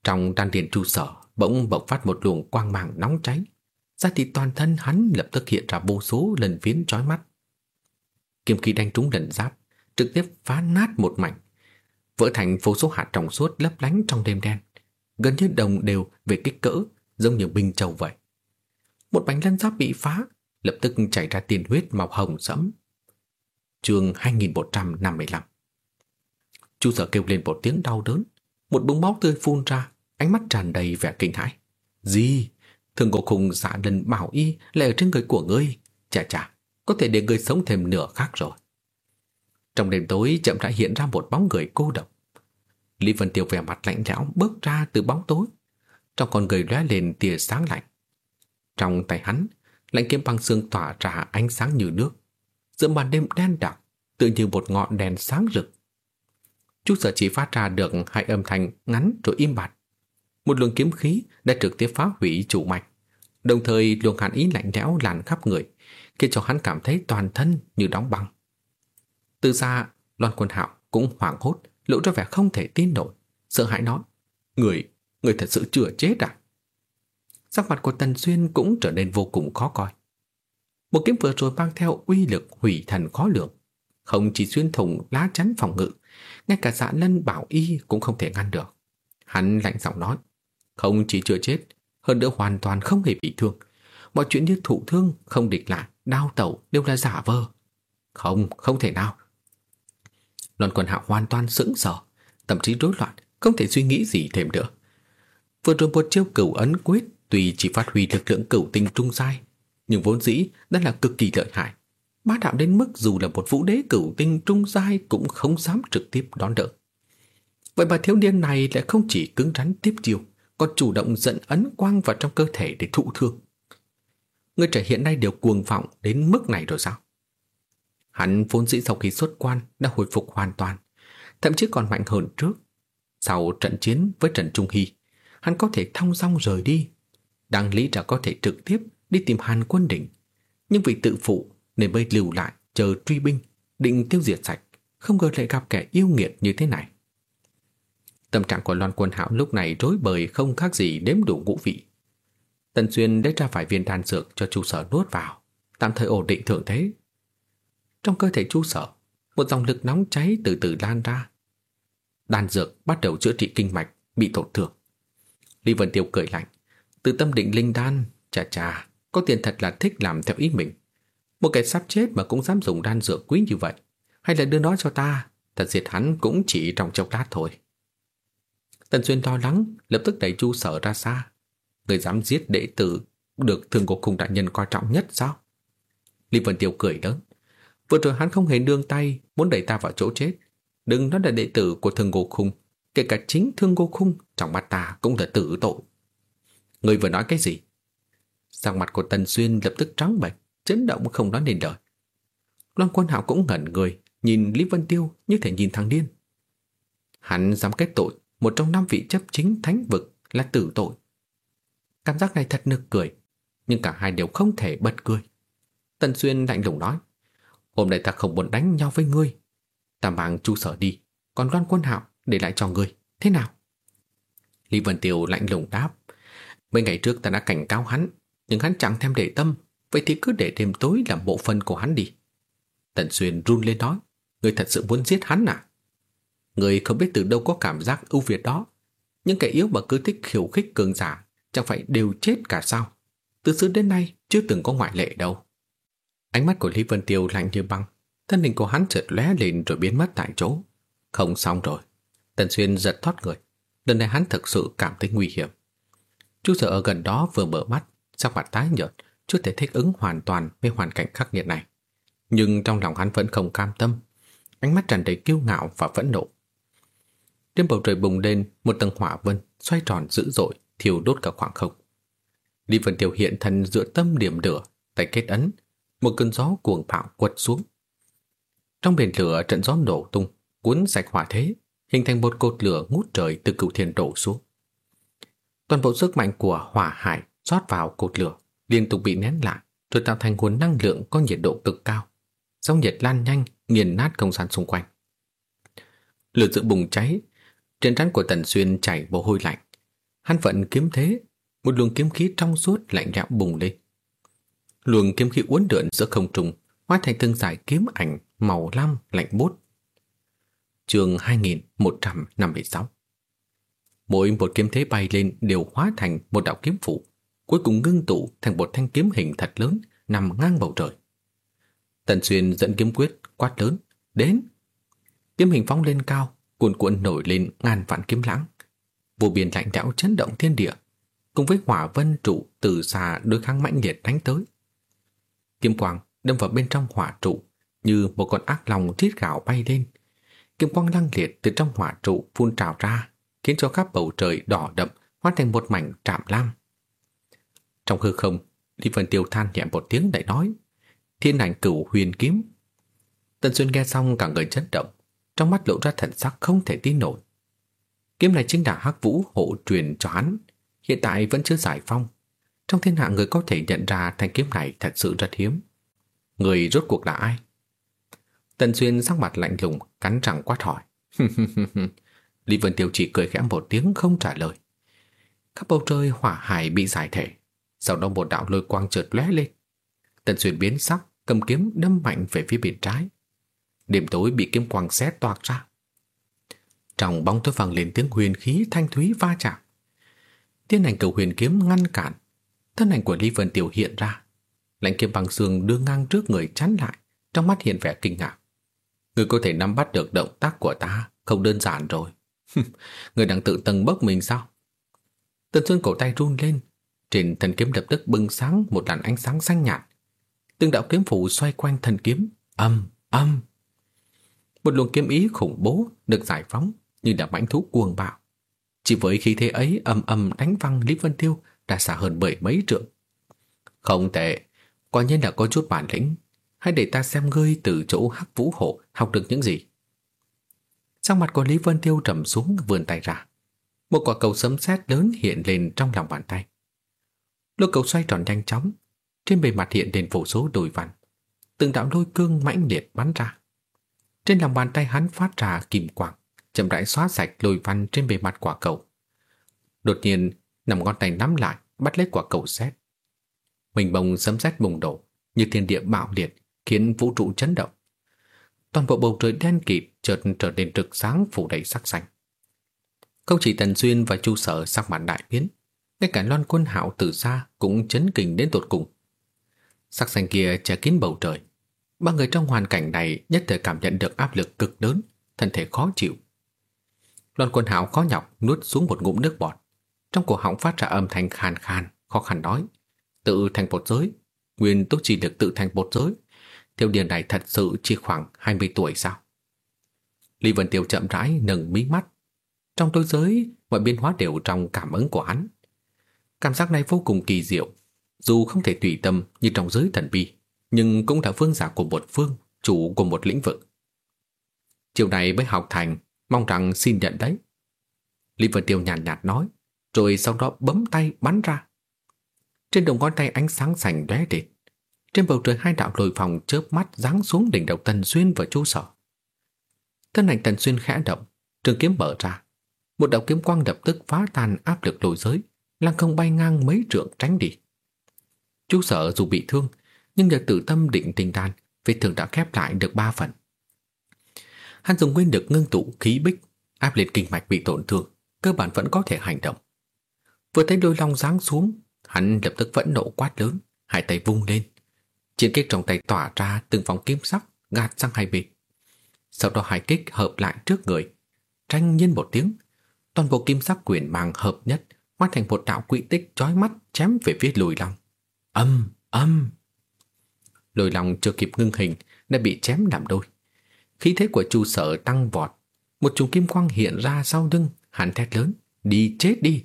Trong đan điện trụ sở, bỗng bộc phát một luồng quang mang nóng cháy. Ra thì toàn thân hắn lập tức hiện ra vô số lần phiến chói mắt. Kiếm khí đánh trúng lần giáp, trực tiếp phá nát một mảnh, vỡ thành vô số hạt trong suốt lấp lánh trong đêm đen, gần như đồng đều về kích cỡ, giống như binh châu vậy. Một bánh lân giáp bị phá, lập tức chảy ra tiền huyết màu hồng sẫm. Chương 2155 Chu sở kêu lên một tiếng đau đớn, một búng máu tươi phun ra, ánh mắt tràn đầy vẻ kinh hãi. Gì? Thường cổ khùng giả lần bảo y lại ở trên người của ngươi. Chà chà, có thể để người sống thêm nửa khác rồi. Trong đêm tối chậm rãi hiện ra một bóng người cô độc. Lý Vân Tiêu vẻ mặt lạnh lẽo bước ra từ bóng tối. Trong con người lóe lên tia sáng lạnh. Trong tay hắn, lạnh kiếm băng xương tỏa ra ánh sáng như nước. Giữa màn đêm đen đặc, tự như một ngọn đèn sáng rực. Chú sở chỉ phát ra được hai âm thanh ngắn rồi im bặt. Một luồng kiếm khí đã trực tiếp phá hủy chủ mạch. Đồng thời luồng hàn ý lạnh lẽo làn khắp người, khiến cho hắn cảm thấy toàn thân như đóng băng. Từ xa, Loan Quân Hạo cũng hoảng hốt, lộ ra vẻ không thể tin nổi, sợ hãi nói: "Người, người thật sự chưa chết à?" Sắc mặt của Tần Xuyên cũng trở nên vô cùng khó coi. Một kiếm vừa rồi mang theo uy lực hủy thần khó lường, không chỉ xuyên thủng lá chắn phòng ngự, ngay cả dạ lân bảo y cũng không thể ngăn được. Hắn lạnh giọng nói, không chỉ chưa chết, hơn nữa hoàn toàn không hề bị thương. Mọi chuyện như thụ thương, không địch lại, đau tẩu đều là giả vờ. Không, không thể nào. Loan quần hạo hoàn toàn sững sờ, tâm trí rối loạn, không thể suy nghĩ gì thêm nữa. Vừa rồi một chiêu cửu ấn quyết tuy chỉ phát huy lực lượng cửu tinh trung giai, nhưng vốn dĩ đã là cực kỳ lợi hại. Bá đạo đến mức dù là một vũ đế cửu tinh trung giai cũng không dám trực tiếp đón đỡ. Vậy mà thiếu niên này lại không chỉ cứng rắn tiếp chiêu, còn chủ động dẫn ấn quang vào trong cơ thể để thụ thương. Người trẻ hiện nay đều cuồng vọng đến mức này rồi sao? Hắn vốn dĩ sau khi xuất quan đã hồi phục hoàn toàn, thậm chí còn mạnh hơn trước. Sau trận chiến với Trần Trung Hy, hắn có thể thong dong rời đi. Đáng lý đã có thể trực tiếp đi tìm Hàn quân đỉnh. Nhưng vì tự phụ nên mới lưu lại chờ truy binh, định tiêu diệt sạch, không ngờ lại gặp kẻ yêu nghiệt như thế này. Tâm trạng của Loan Quân Hạo lúc này rối bời không khác gì nếm đủ ngũ vị. Tần Xuyên lấy ra vài viên đan dược cho chu sở nuốt vào, tạm thời ổn định thượng thế. Trong cơ thể chu sở, một dòng lực nóng cháy từ từ lan ra. Đan dược bắt đầu chữa trị kinh mạch bị tổn thương. Lý Vân Tiêu cười lạnh, từ tâm định linh đan, chà chà, có tiền thật là thích làm theo ý mình. Một kẻ sắp chết mà cũng dám dùng đan dược quý như vậy, hay là đưa nó cho ta, thật diệt hắn cũng chỉ trong chốc lát thôi. Tần Xuyên lo lắng, lập tức đẩy Chu Sở ra xa. Người dám giết đệ tử được thường của khung đại nhân coi trọng nhất sao? Lý Vân Tiêu cười lớn. Vừa rồi hắn không hề nương tay, muốn đẩy ta vào chỗ chết. Đừng nói là đệ tử của thường ngô khung, kể cả chính thương ngô khung, trong mắt ta cũng là tử tội. Người vừa nói cái gì? Sang mặt của Tần Xuyên lập tức trắng bệch, chấn động không nói nên lời. Loan Quân Hạo cũng ngẩn người, nhìn Lý Vân Tiêu như thể nhìn thằng điên. Hắn dám kết tội, một trong năm vị chấp chính thánh vực là tử tội. Cảm giác này thật nực cười, nhưng cả hai đều không thể bật cười. Tần Xuyên lạnh lùng nói, hôm nay ta không muốn đánh nhau với ngươi. Ta mang chu sở đi, còn Loan Quân Hạo để lại cho ngươi, thế nào? Lý Vân Tiêu lạnh lùng đáp, mấy ngày trước ta đã cảnh cáo hắn, nhưng hắn chẳng thèm để tâm, vậy thì cứ để đêm tối làm bộ phân của hắn đi. Tần Xuyên run lên nói, ngươi thật sự muốn giết hắn à? Người không biết từ đâu có cảm giác ưu việt đó. Những kẻ yếu mà cứ thích khiêu khích cường giả chẳng phải đều chết cả sao. Từ xưa đến nay chưa từng có ngoại lệ đâu. Ánh mắt của Lý Vân Tiêu lạnh như băng. Thân hình của hắn chợt lóe lên rồi biến mất tại chỗ. Không xong rồi. Tần Xuyên giật thoát người. Lần này hắn thực sự cảm thấy nguy hiểm. Chú sợ ở gần đó vừa mở mắt, sắc mặt tái nhợt, chưa thể thích ứng hoàn toàn với hoàn cảnh khắc nghiệt này. Nhưng trong lòng hắn vẫn không cam tâm. Ánh mắt tràn đầy kiêu ngạo và phẫn nộ. Trên bầu trời bùng lên một tầng hỏa vân xoay tròn dữ dội, thiêu đốt cả khoảng không. Lý Vân Tiêu hiện thân giữa tâm điểm lửa, tay kết ấn, một cơn gió cuồng bạo quật xuống. Trong biển lửa trận gió nổ tung, cuốn sạch hỏa thế, hình thành một cột lửa ngút trời từ cựu thiên đổ xuống. Toàn bộ sức mạnh của hỏa hải rót vào cột lửa, liên tục bị nén lại, rồi tạo thành nguồn năng lượng có nhiệt độ cực cao. Sóng nhiệt lan nhanh, nghiền nát không gian xung quanh. Lửa dự bùng cháy, trên trán của Tần Xuyên chảy mồ hôi lạnh. Hắn vận kiếm thế, một luồng kiếm khí trong suốt lạnh lẽo bùng lên. Luồng kiếm khí uốn lượn giữa không trung, hóa thành từng dải kiếm ảnh màu lam lạnh bút. Chương 2156 Mỗi một kiếm thế bay lên đều hóa thành một đạo kiếm phụ, cuối cùng ngưng tụ thành một thanh kiếm hình thật lớn nằm ngang bầu trời. Tần Xuyên dẫn kiếm quyết quát lớn, đến. Kiếm hình phóng lên cao, cuồn cuộn nổi lên ngàn vạn kiếm lãng. Vô biên lạnh lẽo chấn động thiên địa, cùng với hỏa vân trụ từ xa đối kháng mãnh liệt đánh tới. Kiếm quang đâm vào bên trong hỏa trụ, như một con ác lòng rít gạo bay lên. Kim quang lăng liệt từ trong hỏa trụ phun trào ra, khiến cho khắp bầu trời đỏ đậm hóa thành một mảnh trạm lam. Trong hư không, Lý Vân Tiêu than nhẹ một tiếng lại nói, thiên ảnh cửu huyền kiếm. Tần Xuyên nghe xong cả người chấn động, trong mắt lộ ra thần sắc không thể tin nổi. Kiếm này chính là hắc vũ hộ truyền cho hắn, hiện tại vẫn chưa giải phong. Trong thiên hạ người có thể nhận ra thanh kiếm này thật sự rất hiếm. Người rốt cuộc là ai? Tần Xuyên sắc mặt lạnh lùng, cắn răng quát hỏi. [laughs] Lý Vân Tiêu chỉ cười khẽ một tiếng không trả lời. Các bầu trời hỏa hải bị giải thể, sau đó một đạo lôi quang chợt lóe lên. Tần Xuyên biến sắc, cầm kiếm đâm mạnh về phía bên trái. Đêm tối bị kiếm quang xé toạc ra. Trong bóng tối vang lên tiếng huyền khí thanh thúy va chạm. Tiên ảnh cầu huyền kiếm ngăn cản, thân ảnh của Lý Vân tiểu hiện ra. Lãnh kiếm bằng xương đưa ngang trước người chắn lại, trong mắt hiện vẻ kinh ngạc. Người có thể nắm bắt được động tác của ta, không đơn giản rồi. [laughs] người đang tự tầng bốc mình sao? Tần Xuân cổ tay run lên, trên thần kiếm lập tức bừng sáng một làn ánh sáng xanh nhạt. Từng đạo kiếm phủ xoay quanh thần kiếm, âm, âm. Một luồng kiếm ý khủng bố được giải phóng như là mãnh thú cuồng bạo. Chỉ với khí thế ấy âm âm đánh văng Lý Vân Tiêu đã xa hơn bảy mấy trượng. Không tệ, quả nhiên là có chút bản lĩnh. Hãy để ta xem ngươi từ chỗ hắc vũ hộ học được những gì. Sang mặt của Lý Vân Tiêu trầm xuống vươn tay ra. Một quả cầu sấm sét lớn hiện lên trong lòng bàn tay. Lôi cầu xoay tròn nhanh chóng, trên bề mặt hiện lên vô số đồi vằn Từng đạo lôi cương mãnh liệt bắn ra. Trên lòng bàn tay hắn phát ra kim quang, chậm rãi xóa sạch lôi văn trên bề mặt quả cầu. Đột nhiên, nằm ngón tay nắm lại, bắt lấy quả cầu sét. Mình bồng sấm sét bùng đổ, như thiên địa bạo liệt, khiến vũ trụ chấn động. Toàn bộ bầu trời đen kịt chợt trở nên rực sáng phủ đầy sắc xanh. Không chỉ Tần Xuyên và Chu Sở sắc mặt đại biến, ngay cả Loan Quân Hạo từ xa cũng chấn kinh đến tột cùng. Sắc xanh kia che kín bầu trời. Ba người trong hoàn cảnh này nhất thời cảm nhận được áp lực cực lớn, thân thể khó chịu. Loan Quân hảo khó nhọc nuốt xuống một ngụm nước bọt. Trong cổ họng phát ra âm thanh khan khan, khó khăn nói. Tự thành bột giới, nguyên tốt chỉ được tự thành bột giới. Thiếu điền này thật sự chỉ khoảng 20 tuổi sao? Lý Vân Tiêu chậm rãi nâng mí mắt. Trong tối giới, mọi biến hóa đều trong cảm ứng của hắn. Cảm giác này vô cùng kỳ diệu, dù không thể tùy tâm như trong giới thần bi, nhưng cũng là vương giả của một phương, chủ của một lĩnh vực. Chiều này mới học thành, mong rằng xin nhận đấy. Lý Vân Tiêu nhàn nhạt, nhạt nói, rồi sau đó bấm tay bắn ra. Trên đầu ngón tay ánh sáng sành đóe đệt. Trên bầu trời hai đạo lồi phòng chớp mắt giáng xuống đỉnh đầu Tần Xuyên và Chu Sở. Thân ảnh Tần Xuyên khẽ động, trường kiếm mở ra. Một đạo kiếm quang lập tức phá tan áp lực lôi giới, lăng không bay ngang mấy trượng tránh đi. Chu Sở dù bị thương, nhưng nhờ tự tâm định tình đan, vết thương đã khép lại được ba phần. Hắn dùng nguyên lực ngưng tụ khí bích, áp liệt kinh mạch bị tổn thương, cơ bản vẫn có thể hành động. Vừa thấy đôi long giáng xuống, hắn lập tức vẫn nộ quát lớn, hai tay vung lên. Chiến kích trong tay tỏa ra từng vòng kiếm sắc gạt sang hai bên. Sau đó hai kích hợp lại trước người, tranh nhiên một tiếng, toàn bộ kim sắc quyền mang hợp nhất, hóa thành một đạo quỹ tích chói mắt chém về phía lùi long. Âm, âm lồi lòng chưa kịp ngưng hình đã bị chém làm đôi. Khí thế của chu sở tăng vọt, một chùm kim quang hiện ra sau lưng, hắn thét lớn, đi chết đi.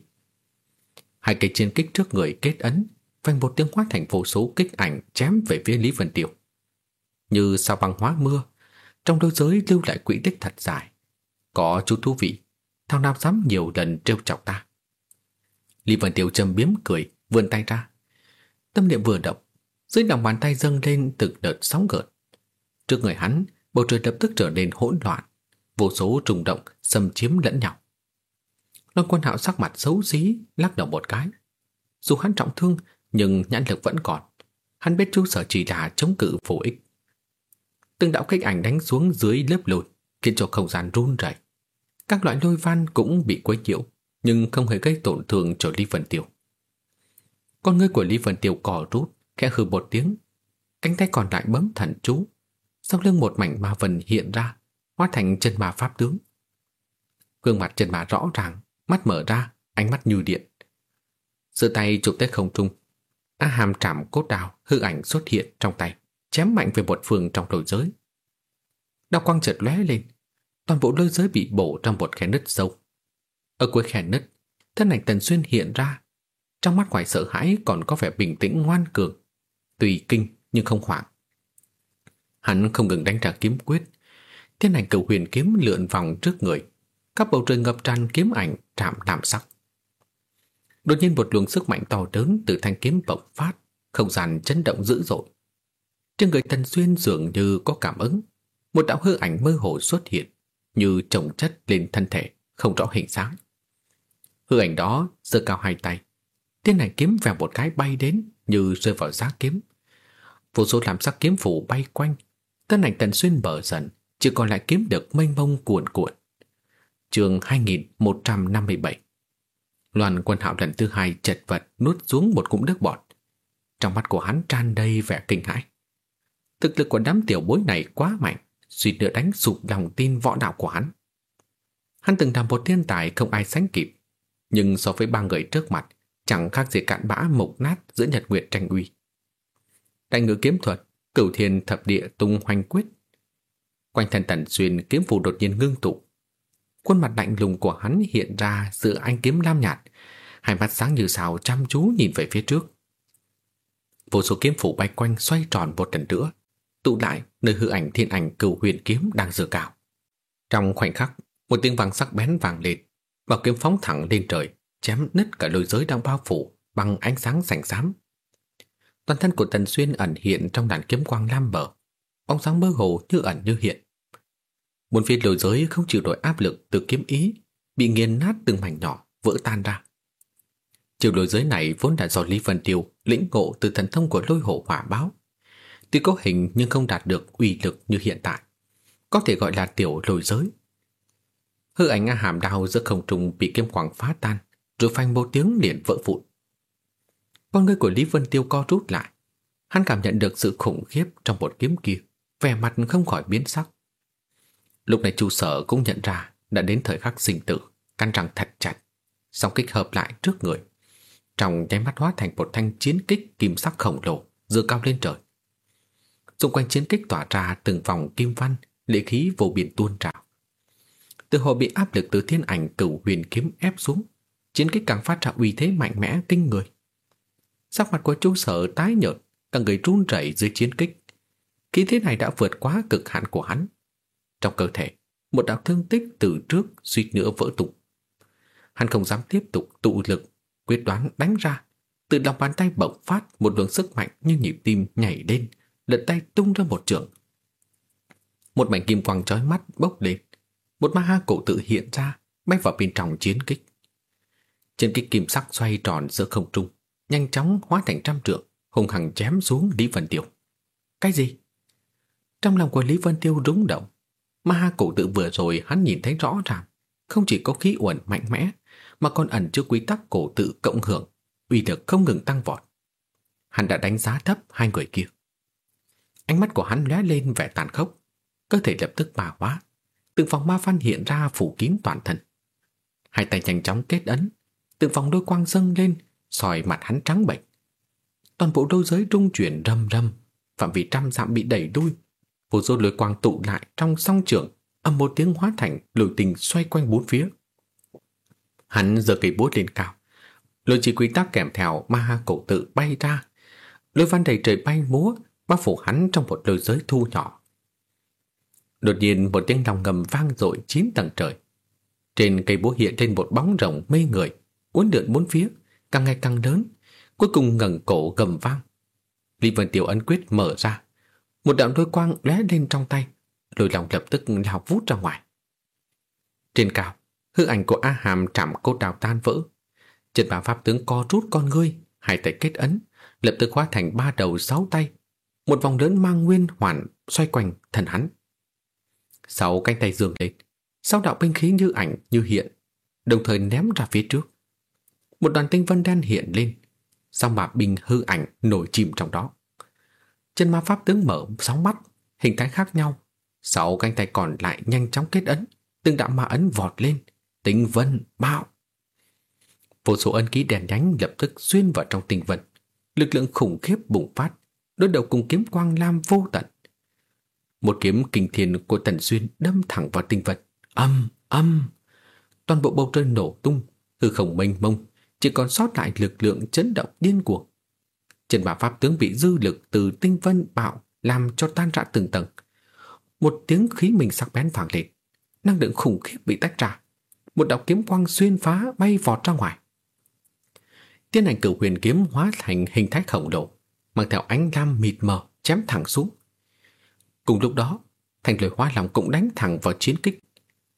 Hai cây chiến kích trước người kết ấn, vang một tiếng hóa thành vô số kích ảnh chém về phía Lý Vân Tiêu. Như sao băng hóa mưa, trong đôi giới lưu lại quỹ tích thật dài. Có chút thú vị, thằng nào dám nhiều lần trêu chọc ta. Lý Vân Tiêu châm biếm cười, vươn tay ra. Tâm niệm vừa động, dưới lòng bàn tay dâng lên từng đợt sóng gợn. Trước người hắn, bầu trời lập tức trở nên hỗn loạn, vô số trùng động xâm chiếm lẫn nhau. Long quân hạo sắc mặt xấu xí, lắc đầu một cái. Dù hắn trọng thương, nhưng nhãn lực vẫn còn. Hắn biết chú sở chỉ là chống cự vô ích. Từng đạo kích ảnh đánh xuống dưới lớp lùi, khiến cho không gian run rẩy. Các loại lôi văn cũng bị quấy nhiễu, nhưng không hề gây tổn thương cho Lý Vân Tiêu. Con ngươi của Lý Vân Tiêu cò rút, khẽ hừ một tiếng. Cánh tay còn lại bấm thần chú. Sau lưng một mảnh ma vần hiện ra, hóa thành chân ma pháp tướng. Gương mặt chân ma rõ ràng, mắt mở ra, ánh mắt như điện. Giữa tay chụp tới không trung. A hàm trảm cốt đào hư ảnh xuất hiện trong tay, chém mạnh về một phương trong lôi giới. Đao quang chợt lóe lên, toàn bộ lôi giới bị bổ trong một khe nứt sâu. Ở cuối khe nứt, thân ảnh Tần Xuyên hiện ra, trong mắt ngoài sợ hãi còn có vẻ bình tĩnh ngoan cường, tùy kinh nhưng không hoảng. Hắn không ngừng đánh trả kiếm quyết, thiên ảnh cửu huyền kiếm lượn vòng trước người, các bầu trời ngập tràn kiếm ảnh chạm đạm sắc. Đột nhiên một luồng sức mạnh to lớn từ thanh kiếm bộc phát, không gian chấn động dữ dội. Trên người Tần Xuyên dường như có cảm ứng, một đạo hư ảnh mơ hồ xuất hiện, như chồng chất lên thân thể, không rõ hình dáng. Hư ảnh đó giơ cao hai tay, thiên ảnh kiếm vèo một cái bay đến như rơi vào giá kiếm. Vô số làm sắc kiếm phủ bay quanh, tân ảnh Tần Xuyên bờ dần, chỉ còn lại kiếm được mênh mông cuồn cuộn. Trường 2157 Loan quân hạo lần thứ hai chật vật nuốt xuống một cụm nước bọt. Trong mắt của hắn tràn đầy vẻ kinh hãi. Thực lực của đám tiểu bối này quá mạnh, suy nữa đánh sụp lòng tin võ đạo của hắn. Hắn từng làm một thiên tài không ai sánh kịp, nhưng so với ba người trước mặt, chẳng khác gì cạn bã mộc nát giữa nhật nguyệt tranh uy. Đại ngữ kiếm thuật, cửu thiên thập địa tung hoành quyết. Quanh thân tần xuyên kiếm phù đột nhiên ngưng tụ. Khuôn mặt lạnh lùng của hắn hiện ra giữa anh kiếm lam nhạt, hai mắt sáng như sao chăm chú nhìn về phía trước. Vô số kiếm phủ bay quanh xoay tròn một lần nữa, tụ lại nơi hư ảnh thiên ảnh cửu huyền kiếm đang dựa cao. Trong khoảnh khắc, một tiếng vang sắc bén vàng lên, bảo kiếm phóng thẳng lên trời, chém nứt cả lối giới đang bao phủ bằng ánh sáng sành xám. Toàn thân của Tần Xuyên ẩn hiện trong đàn kiếm quang lam bờ, bóng sáng mơ hồ như ẩn như hiện. Bốn phía lối giới không chịu nổi áp lực từ kiếm ý, bị nghiền nát từng mảnh nhỏ, vỡ tan ra. Chiều lối giới này vốn đã do Lý Vân Tiêu lĩnh ngộ từ thần thông của lôi hổ hỏa báo. Tuy có hình nhưng không đạt được uy lực như hiện tại. Có thể gọi là tiểu lôi giới. Hư ảnh A hàm đao giữa không trung bị kiếm quang phá tan, rồi phanh một tiếng liền vỡ vụn. Con người của Lý Vân Tiêu co rút lại. Hắn cảm nhận được sự khủng khiếp trong một kiếm kia, vẻ mặt không khỏi biến sắc. Lúc này chủ sở cũng nhận ra đã đến thời khắc sinh tử, căn răng thật chặt, song kích hợp lại trước người. Trong nháy mắt hóa thành một thanh chiến kích kim sắc khổng lồ, dựa cao lên trời. Xung quanh chiến kích tỏa ra từng vòng kim văn, lệ khí vô biển tuôn trào. Từ hồ bị áp lực từ thiên ảnh cửu huyền kiếm ép xuống, chiến kích càng phát ra uy thế mạnh mẽ kinh người. Sắc mặt của chú sở tái nhợt, cả người run rẩy dưới chiến kích. Khí thế này đã vượt quá cực hạn của hắn. Trong cơ thể, một đạo thương tích từ trước suýt nữa vỡ tung. Hắn không dám tiếp tục tụ lực, quyết đoán đánh ra. Từ lòng bàn tay bộc phát một luồng sức mạnh như nhịp tim nhảy lên, lật tay tung ra một trường. Một mảnh kim quang chói mắt bốc lên, một ma ha cổ tự hiện ra, bay vào bên trong chiến kích. Chiến kích kim sắc xoay tròn giữa không trung, nhanh chóng hóa thành trăm trượng, hùng hằng chém xuống Lý Vân Tiêu. Cái gì? Trong lòng của Lý Vân Tiêu rung động. Ma ha cổ tự vừa rồi hắn nhìn thấy rõ ràng, không chỉ có khí uẩn mạnh mẽ, mà còn ẩn chứa quy tắc cổ tự cộng hưởng, uy lực không ngừng tăng vọt. Hắn đã đánh giá thấp hai người kia. Ánh mắt của hắn lóe lên vẻ tàn khốc, cơ thể lập tức bà hóa, từng phòng ma văn hiện ra phủ kín toàn thân. Hai tay nhanh chóng kết ấn, từng phòng đôi quang dâng lên, soi mặt hắn trắng bệch. Toàn bộ đôi giới rung chuyển rầm rầm, phạm vi trăm dặm bị đẩy đuôi, vô số lưới quang tụ lại trong song trường, âm một tiếng hóa thành lôi tình xoay quanh bốn phía. Hắn giơ cây bút lên cao, lôi chỉ quy tắc kèm theo ma ha cổ tự bay ra, lôi văn đầy trời bay múa, bao phủ hắn trong một lôi giới thu nhỏ. Đột nhiên một tiếng lòng ngầm vang dội chín tầng trời. Trên cây búa hiện lên một bóng rồng mê người, uốn lượn bốn phía, càng ngày càng lớn, cuối cùng ngẩng cổ gầm vang. Lý Vân Tiểu ấn quyết mở ra, một đạo lôi quang lóe lên trong tay, lôi lòng lập tức lao vút ra ngoài. Trên cao, hư ảnh của A Hàm chạm cốt đào tan vỡ. Trên bà pháp tướng co rút con ngươi, hai tay kết ấn, lập tức hóa thành ba đầu sáu tay. Một vòng lớn mang nguyên hoàn xoay quanh thần hắn. Sáu cánh tay dường lên, sáu đạo binh khí như ảnh như hiện, đồng thời ném ra phía trước. Một đoàn tinh vân đen hiện lên, song mà bình hư ảnh nổi chìm trong đó. Chân ma pháp tướng mở sáu mắt, hình thái khác nhau. Sáu cánh tay còn lại nhanh chóng kết ấn, từng đạo ma ấn vọt lên, tinh vân bạo. Vô số ân ký đèn nhánh lập tức xuyên vào trong tinh vân. Lực lượng khủng khiếp bùng phát, đối đầu cùng kiếm quang lam vô tận. Một kiếm kinh thiên của Tần Xuyên đâm thẳng vào tinh vật. Âm, âm! Toàn bộ bầu trời nổ tung, hư không mênh mông, chỉ còn sót lại lực lượng chấn động điên cuồng. Trên bà pháp tướng bị dư lực từ tinh vân bạo làm cho tan rã từng tầng. Một tiếng khí mình sắc bén vang lên, năng lượng khủng khiếp bị tách ra. Một đạo kiếm quang xuyên phá bay vọt ra ngoài. Tiên hành cửu huyền kiếm hóa thành hình thái khổng lồ, mang theo ánh lam mịt mờ chém thẳng xuống. Cùng lúc đó, thành lời hóa lòng cũng đánh thẳng vào chiến kích.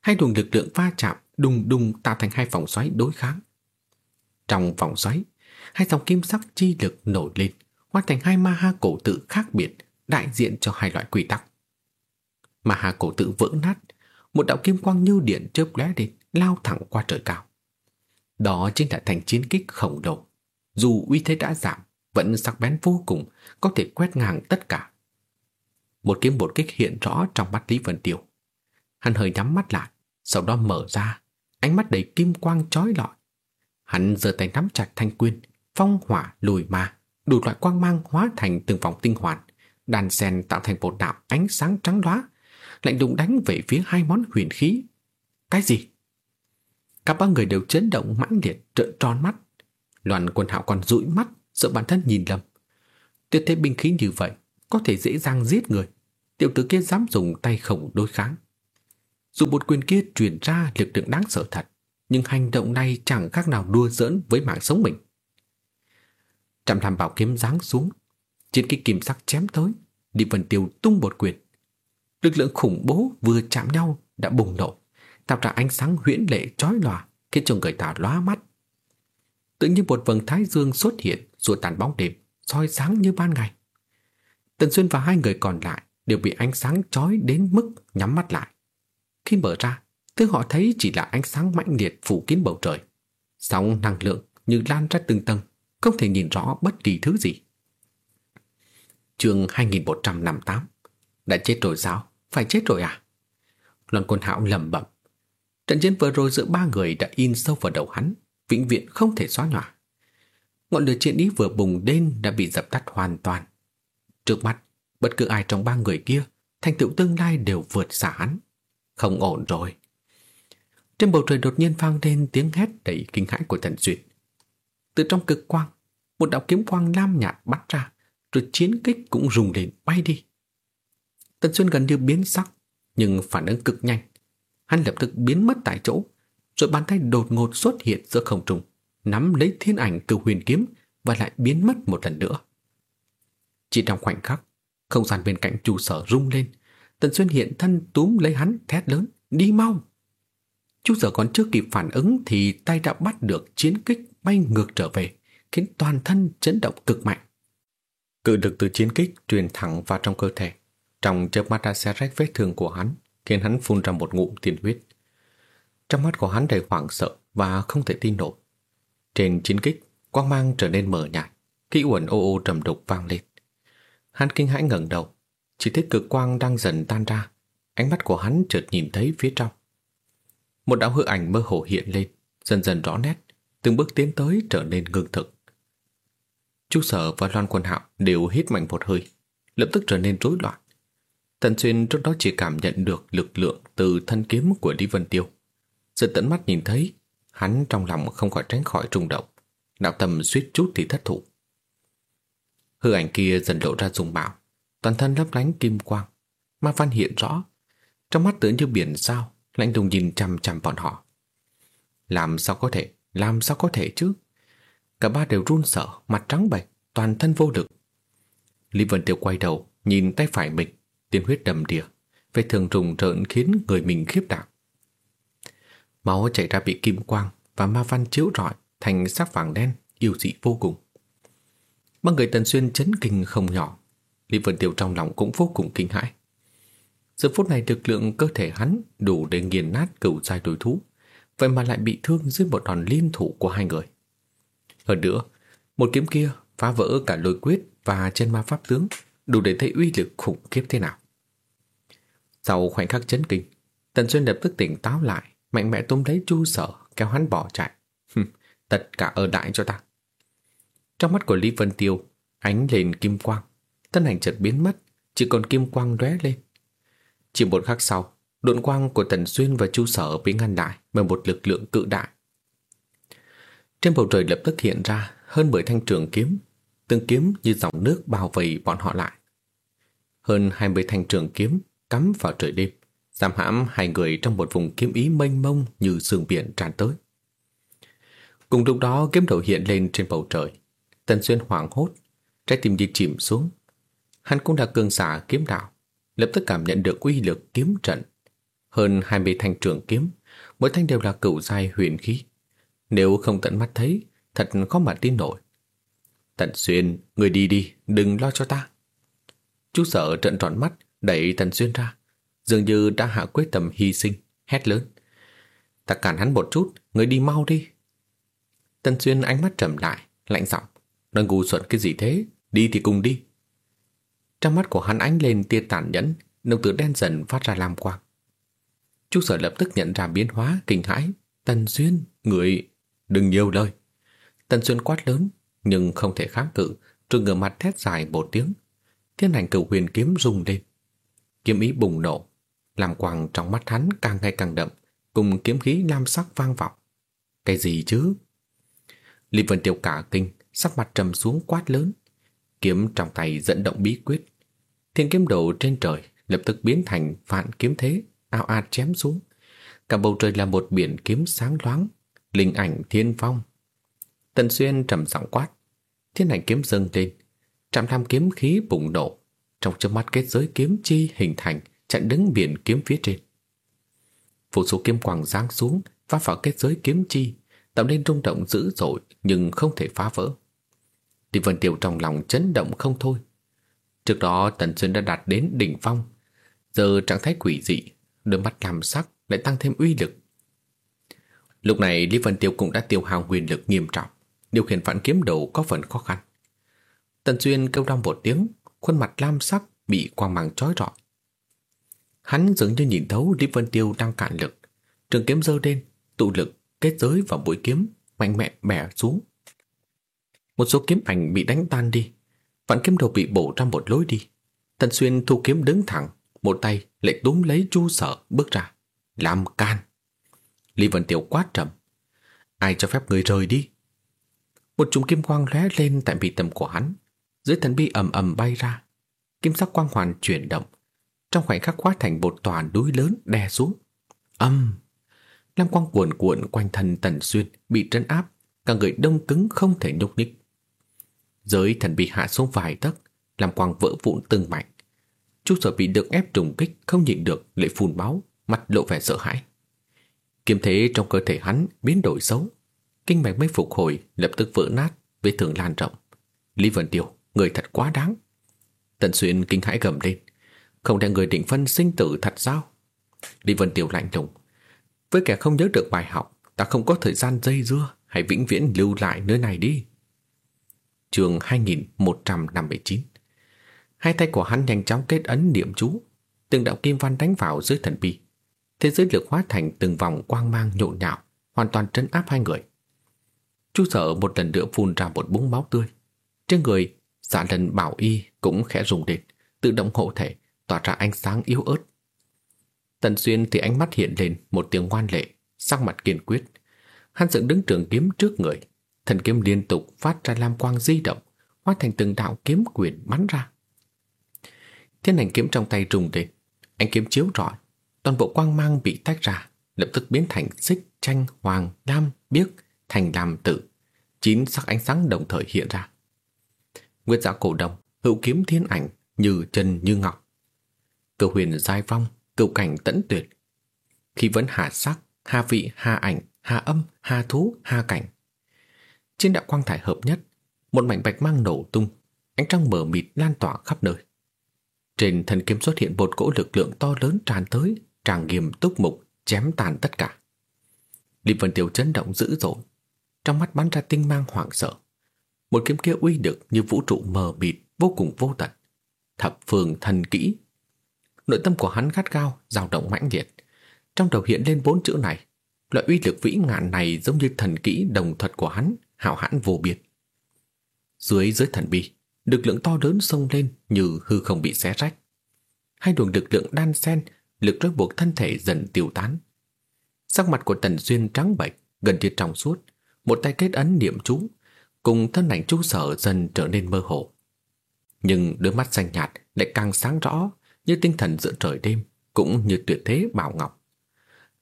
Hai luồng lực lượng va chạm đùng đùng tạo thành hai vòng xoáy đối kháng. Trong vòng xoáy, hai dòng kim sắc chi lực nổi lên, hóa thành hai ma ha cổ tự khác biệt, đại diện cho hai loại quy tắc. Ma ha cổ tự vỡ nát, một đạo kim quang như điện chớp lóe lên, lao thẳng qua trời cao. Đó chính là thành chiến kích khổng lồ. Dù uy thế đã giảm, vẫn sắc bén vô cùng, có thể quét ngang tất cả. Một kiếm bột kích hiện rõ trong mắt Lý Vân Tiêu. Hắn hơi nhắm mắt lại, sau đó mở ra, ánh mắt đầy kim quang chói lọi. Hắn giơ tay nắm chặt thanh quyên, phong hỏa lùi ma, đủ loại quang mang hóa thành từng vòng tinh hoàn, đàn sen tạo thành một đạo ánh sáng trắng loá, lạnh lùng đánh về phía hai món huyền khí. Cái gì? Cả ba người đều chấn động mãnh liệt trợn tròn mắt. Loan quân hạo còn dụi mắt, sợ bản thân nhìn lầm. Tuyệt thế binh khí như vậy, có thể dễ dàng giết người. Tiểu tử kia dám dùng tay khổng đối kháng. Dù một quyền kia truyền ra lực lượng đáng sợ thật, nhưng hành động này chẳng khác nào đua giỡn với mạng sống mình. Trầm tham bảo kiếm giáng xuống, trên cái kìm sắc chém tới, đi vần tiêu tung một quyền. Lực lượng khủng bố vừa chạm nhau đã bùng nổ, tạo ra ánh sáng huyễn lệ chói lòa, khiến cho người ta lóa mắt. Tự nhiên một vầng thái dương xuất hiện rồi tàn bóng đêm, soi sáng như ban ngày. Tần Xuyên và hai người còn lại đều bị ánh sáng chói đến mức nhắm mắt lại. Khi mở ra, thứ họ thấy chỉ là ánh sáng mạnh liệt phủ kín bầu trời. Sóng năng lượng như lan ra từng tầng, không thể nhìn rõ bất kỳ thứ gì. Chương 2158 Đã chết rồi sao? Phải chết rồi à? Loan Quân Hạo lẩm bẩm. Trận chiến vừa rồi giữa ba người đã in sâu vào đầu hắn, vĩnh viễn không thể xóa nhòa. Ngọn lửa chiến ý vừa bùng lên đã bị dập tắt hoàn toàn. Trước mắt, bất cứ ai trong ba người kia, thành tựu tương lai đều vượt xa hắn. Không ổn rồi. Trên bầu trời đột nhiên vang lên tiếng hét đầy kinh hãi của Thần Duyệt. Từ trong cực quang, một đạo kiếm quang lam nhạt bắt ra, rồi chiến kích cũng rùng lên bay đi. Tần Xuyên gần như biến sắc, nhưng phản ứng cực nhanh. Hắn lập tức biến mất tại chỗ, rồi bàn tay đột ngột xuất hiện giữa không trung, nắm lấy thiên ảnh cửu huyền kiếm và lại biến mất một lần nữa. Chỉ trong khoảnh khắc, không gian bên cạnh chủ sở rung lên, Tần Xuyên hiện thân túm lấy hắn thét lớn, đi mau. Chú giờ còn chưa kịp phản ứng thì tay đã bắt được chiến kích bay ngược trở về, khiến toàn thân chấn động cực mạnh. Cự lực từ chiến kích truyền thẳng vào trong cơ thể. Trong chớp mắt đã xé rách vết thương của hắn, khiến hắn phun ra một ngụm tiền huyết. Trong mắt của hắn đầy hoảng sợ và không thể tin nổi. Trên chiến kích, quang mang trở nên mờ nhạt, khí uẩn ô ô trầm đục vang lên. Hắn kinh hãi ngẩng đầu, chỉ thấy cực quang đang dần tan ra, ánh mắt của hắn chợt nhìn thấy phía trong. Một đạo hư ảnh mơ hồ hiện lên, dần dần rõ nét, từng bước tiến tới trở nên ngưng thực. Chu Sở và Loan Quân Hạo đều hít mạnh một hơi, lập tức trở nên rối loạn. Tần Xuyên trước đó chỉ cảm nhận được lực lượng từ thân kiếm của Lý Vân Tiêu. giờ tận mắt nhìn thấy, hắn trong lòng không khỏi tránh khỏi rung động, đạo tâm suýt chút thì thất thủ. Hư ảnh kia dần lộ ra dùng bạo, toàn thân lấp lánh kim quang, ma văn hiện rõ, trong mắt tưởng như biển sao, lạnh lùng nhìn chằm chằm bọn họ. Làm sao có thể, làm sao có thể chứ? Cả ba đều run sợ, mặt trắng bệch, toàn thân vô lực. Lý Vân Tiêu quay đầu, nhìn tay phải mình, tiên huyết đầm đìa, vết thương trùng trợn khiến người mình khiếp đảm. Máu chảy ra bị kim quang và ma văn chiếu rọi thành sắc vàng đen, yêu dị vô cùng. Ba người Tần Xuyên chấn kinh không nhỏ, Lý Vân Tiêu trong lòng cũng vô cùng kinh hãi. Giờ phút này lực lượng cơ thể hắn đủ để nghiền nát cửu giai đối thú, vậy mà lại bị thương dưới một đòn liên thủ của hai người. Hơn nữa, một kiếm kia phá vỡ cả lôi quyết và chân ma pháp tướng, đủ để thấy uy lực khủng khiếp thế nào. Sau khoảnh khắc chấn kinh, Tần Xuyên lập tức tỉnh táo lại, mạnh mẽ túm lấy Chu Sở, kéo hắn bỏ chạy. Tất cả ở đại cho ta. Trong mắt của Lý Vân Tiêu, ánh lên kim quang, thân ảnh chợt biến mất, chỉ còn kim quang lóe lên. Chỉ một khắc sau, độn quang của Tần Xuyên và Chu Sở bị ngăn lại bởi một lực lượng cự đại. Trên bầu trời lập tức hiện ra hơn 10 thanh trường kiếm, từng kiếm như dòng nước bao vây bọn họ lại. Hơn 20 thanh trường kiếm cắm vào trời đêm, giam hãm hai người trong một vùng kiếm ý mênh mông như sương biển tràn tới. Cùng lúc đó kiếm đầu hiện lên trên bầu trời, Tần Xuyên hoảng hốt, trái tim như chìm xuống. Hắn cũng đã cường xả kiếm đạo, lập tức cảm nhận được uy lực kiếm trận. Hơn 20 thanh trường kiếm, mỗi thanh đều là cửu giai huyền khí. Nếu không tận mắt thấy, thật khó mà tin nổi. Tần Xuyên, người đi đi, đừng lo cho ta. Chú sợ trận tròn mắt, đẩy Tần Xuyên ra. Dường như đã hạ quyết tâm hy sinh, hét lớn. Ta cản hắn một chút, người đi mau đi. Tần Xuyên ánh mắt trầm lại, lạnh giọng. đang ngu xuẩn cái gì thế, đi thì cùng đi. Trong mắt của hắn ánh lên tia tàn nhẫn, nồng tử đen dần phát ra lam quang. Chú sở lập tức nhận ra biến hóa, kinh hãi. Tần Xuyên, người, đừng nhiều lời. Tần Xuyên quát lớn, nhưng không thể kháng cự, rồi ngửa mặt thét dài một tiếng. Thiên hành cửu huyền kiếm rung lên. Kiếm ý bùng nổ, làm quang trong mắt hắn càng ngày càng đậm, cùng kiếm khí lam sắc vang vọng. Cái gì chứ? Lý Vân Tiêu cả kinh, sắc mặt trầm xuống quát lớn. Kiếm trong tay dẫn động bí quyết. Thiên kiếm độ trên trời lập tức biến thành vạn kiếm thế, ao ạt chém xuống. Cả bầu trời là một biển kiếm sáng loáng, linh ảnh thiên phong. Tần Xuyên trầm giọng quát, thiên ảnh kiếm dâng lên, trăm tham kiếm khí bùng nổ, trong chớp mắt kết giới kiếm chi hình thành, chặn đứng biển kiếm phía trên. Vô số kiếm quang giáng xuống, phá vào kết giới kiếm chi, tạo nên rung động dữ dội nhưng không thể phá vỡ. Thì Vân tiểu trong lòng chấn động không thôi. Trước đó Tần Xuyên đã đạt đến đỉnh phong, giờ trạng thái quỷ dị, đôi mắt làm sắc lại tăng thêm uy lực. Lúc này Lý Vân Tiêu cũng đã tiêu hao quyền lực nghiêm trọng, điều khiển phản kiếm đầu có phần khó khăn. Tần Xuyên kêu đong một tiếng, khuôn mặt lam sắc bị quang mang chói rọi. Hắn dường như nhìn thấu Lý Vân Tiêu đang cạn lực, trường kiếm dơ lên, tụ lực kết giới vào mũi kiếm, mạnh mẽ bẻ xuống. Một số kiếm ảnh bị đánh tan đi, vạn kiếm đầu bị bổ ra một lối đi. Tần Xuyên thu kiếm đứng thẳng, một tay lại túm lấy chu sở bước ra. Làm can. Lý Vân Tiểu quát trầm. Ai cho phép người rời đi? Một chùm kim quang lóe lên tại vị tầm của hắn. Dưới thần bi ầm ầm bay ra. Kim sắc quang hoàn chuyển động. Trong khoảnh khắc hóa thành một tòa núi lớn đè xuống. Âm! Lam quang cuộn cuộn quanh thân Tần Xuyên bị trấn áp, cả người đông cứng không thể nhúc nhích. Giới thần bị hạ xuống vài tấc, làm quang vỡ vụn từng mảnh. Chu sở bị được ép trùng kích không nhịn được lại phun máu, mặt lộ vẻ sợ hãi. Kiếm thế trong cơ thể hắn biến đổi xấu, kinh mạch mới phục hồi lập tức vỡ nát, vết thương lan rộng. Lý Vân Tiêu, người thật quá đáng. Tần Xuyên kinh hãi gầm lên, không để người định phân sinh tử thật sao? Lý Vân Tiêu lạnh lùng, với kẻ không nhớ được bài học, ta không có thời gian dây dưa, hãy vĩnh viễn lưu lại nơi này đi. Trường 2159 Hai tay của hắn nhanh chóng kết ấn niệm chú, từng đạo kim văn đánh vào dưới thần bi. Thế giới lực hóa thành từng vòng quang mang nhộn nhạo, hoàn toàn trấn áp hai người. Chu sở một lần nữa phun ra một búng máu tươi. Trên người, giả lần bảo y cũng khẽ rùng đệt, tự động hộ thể, tỏa ra ánh sáng yếu ớt. Tần Xuyên thì ánh mắt hiện lên một tiếng ngoan lệ, sắc mặt kiên quyết. Hắn dựng đứng trường kiếm trước người, thần kiếm liên tục phát ra lam quang di động, hóa thành từng đạo kiếm quyền bắn ra. Thiên hành kiếm trong tay rung lên, ánh kiếm chiếu rọi, toàn bộ quang mang bị tách ra, lập tức biến thành xích, tranh, hoàng, lam, biếc, thành lam tử. Chín sắc ánh sáng đồng thời hiện ra. nguyên giả dạ cổ đồng, hữu kiếm thiên ảnh, như chân như ngọc. Cửu huyền giai phong, cựu cảnh tẫn tuyệt. Khi vẫn hạ sắc, hạ vị, hạ ảnh, hạ âm, hạ thú, hạ cảnh. Trên đạo quang thải hợp nhất, một mảnh bạch mang nổ tung, ánh trăng mở mịt lan tỏa khắp nơi. Trên thần kiếm xuất hiện một cỗ lực lượng to lớn tràn tới, tràng nghiêm túc mục, chém tàn tất cả. Lý Vân Tiêu chấn động dữ dội, trong mắt bắn ra tinh mang hoảng sợ. Một kiếm kia uy lực như vũ trụ mờ mịt, vô cùng vô tận. Thập phương thần kỹ Nội tâm của hắn gắt gao, dao động mãnh liệt. Trong đầu hiện lên bốn chữ này. Loại uy lực vĩ ngạn này giống như thần kỹ đồng thuật của hắn, hạo hãn vô biệt. Dưới dưới thần bi, lực lượng to lớn xông lên như hư không bị xé rách. Hai luồng lực lượng đan xen, lực trói buộc thân thể dần tiêu tán. Sắc mặt của Tần Xuyên trắng bệch, gần như trong suốt, một tay kết ấn niệm chú, cùng thân ảnh chú sở dần trở nên mơ hồ. Nhưng đôi mắt xanh nhạt lại càng sáng rõ như tinh thần giữa trời đêm, cũng như tuyệt thế bảo ngọc.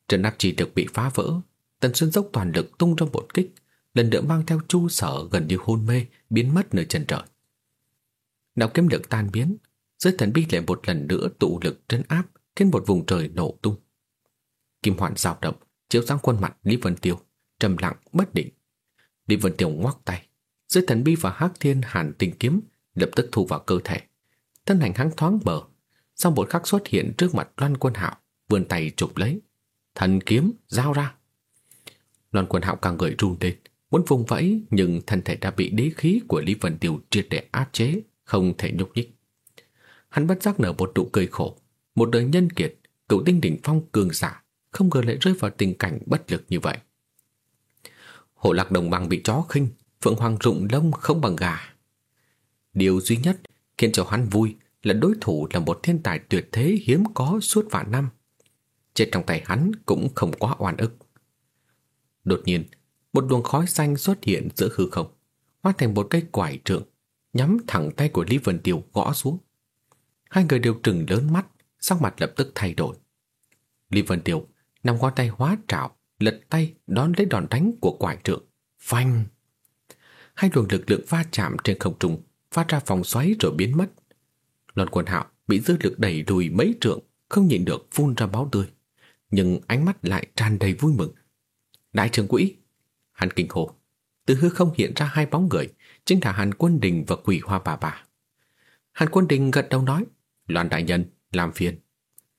Trần áp chỉ được bị phá vỡ, Tần Xuyên dốc toàn lực tung ra một kích, lần nữa mang theo chu sở gần như hôn mê, biến mất nơi chân trời. Đạo kiếm lực tan biến, giới thần bi lại một lần nữa tụ lực trấn áp, khiến một vùng trời nổ tung. Kim hoạn dao động, chiếu sáng khuôn mặt Lý Vân Tiêu, trầm lặng bất định. Lý Vân Tiêu ngoắc tay, giới thần bi và hắc thiên hàn tình kiếm lập tức thu vào cơ thể. Thân hành hắn thoáng bờ, sau một khắc xuất hiện trước mặt Loan Quân Hạo, vươn tay chụp lấy. Thần kiếm giao ra. Loan Quân Hạo càng người run lên, muốn vùng vẫy nhưng thân thể đã bị đế khí của Lý Vân Tiêu triệt để áp chế, không thể nhúc nhích. Hắn bất giác nở một nụ cười khổ, một đời nhân kiệt, cựu tinh đỉnh phong cường giả, không ngờ lại rơi vào tình cảnh bất lực như vậy. hổ lạc đồng bằng bị chó khinh, phượng hoàng rụng lông không bằng gà. Điều duy nhất khiến cho hắn vui là đối thủ là một thiên tài tuyệt thế hiếm có suốt vạn năm. Chết trong tay hắn cũng không quá oan ức. Đột nhiên, một luồng khói xanh xuất hiện giữa hư không, hóa thành một cây quải trượng, nhắm thẳng tay của Lý Vân Tiêu gõ xuống. Hai người đều trừng lớn mắt, sắc mặt lập tức thay đổi. Lý Vân Tiêu nằm qua tay hóa trảo, lật tay đón lấy đòn đánh của quải trượng. Phanh! Hai luồng lực lượng va chạm trên không trung, phát ra vòng xoáy rồi biến mất. Loan Quân Hạo bị dư lực đẩy lùi mấy trượng, không nhịn được phun ra máu tươi, nhưng ánh mắt lại tràn đầy vui mừng. Đại trưởng quỹ, hắn kinh hồ, từ hư không hiện ra hai bóng người, chính là Hàn Quân Đình và Quỷ Hoa bà bà. Hàn Quân Đình gật đầu nói, Loan đại nhân, làm phiền.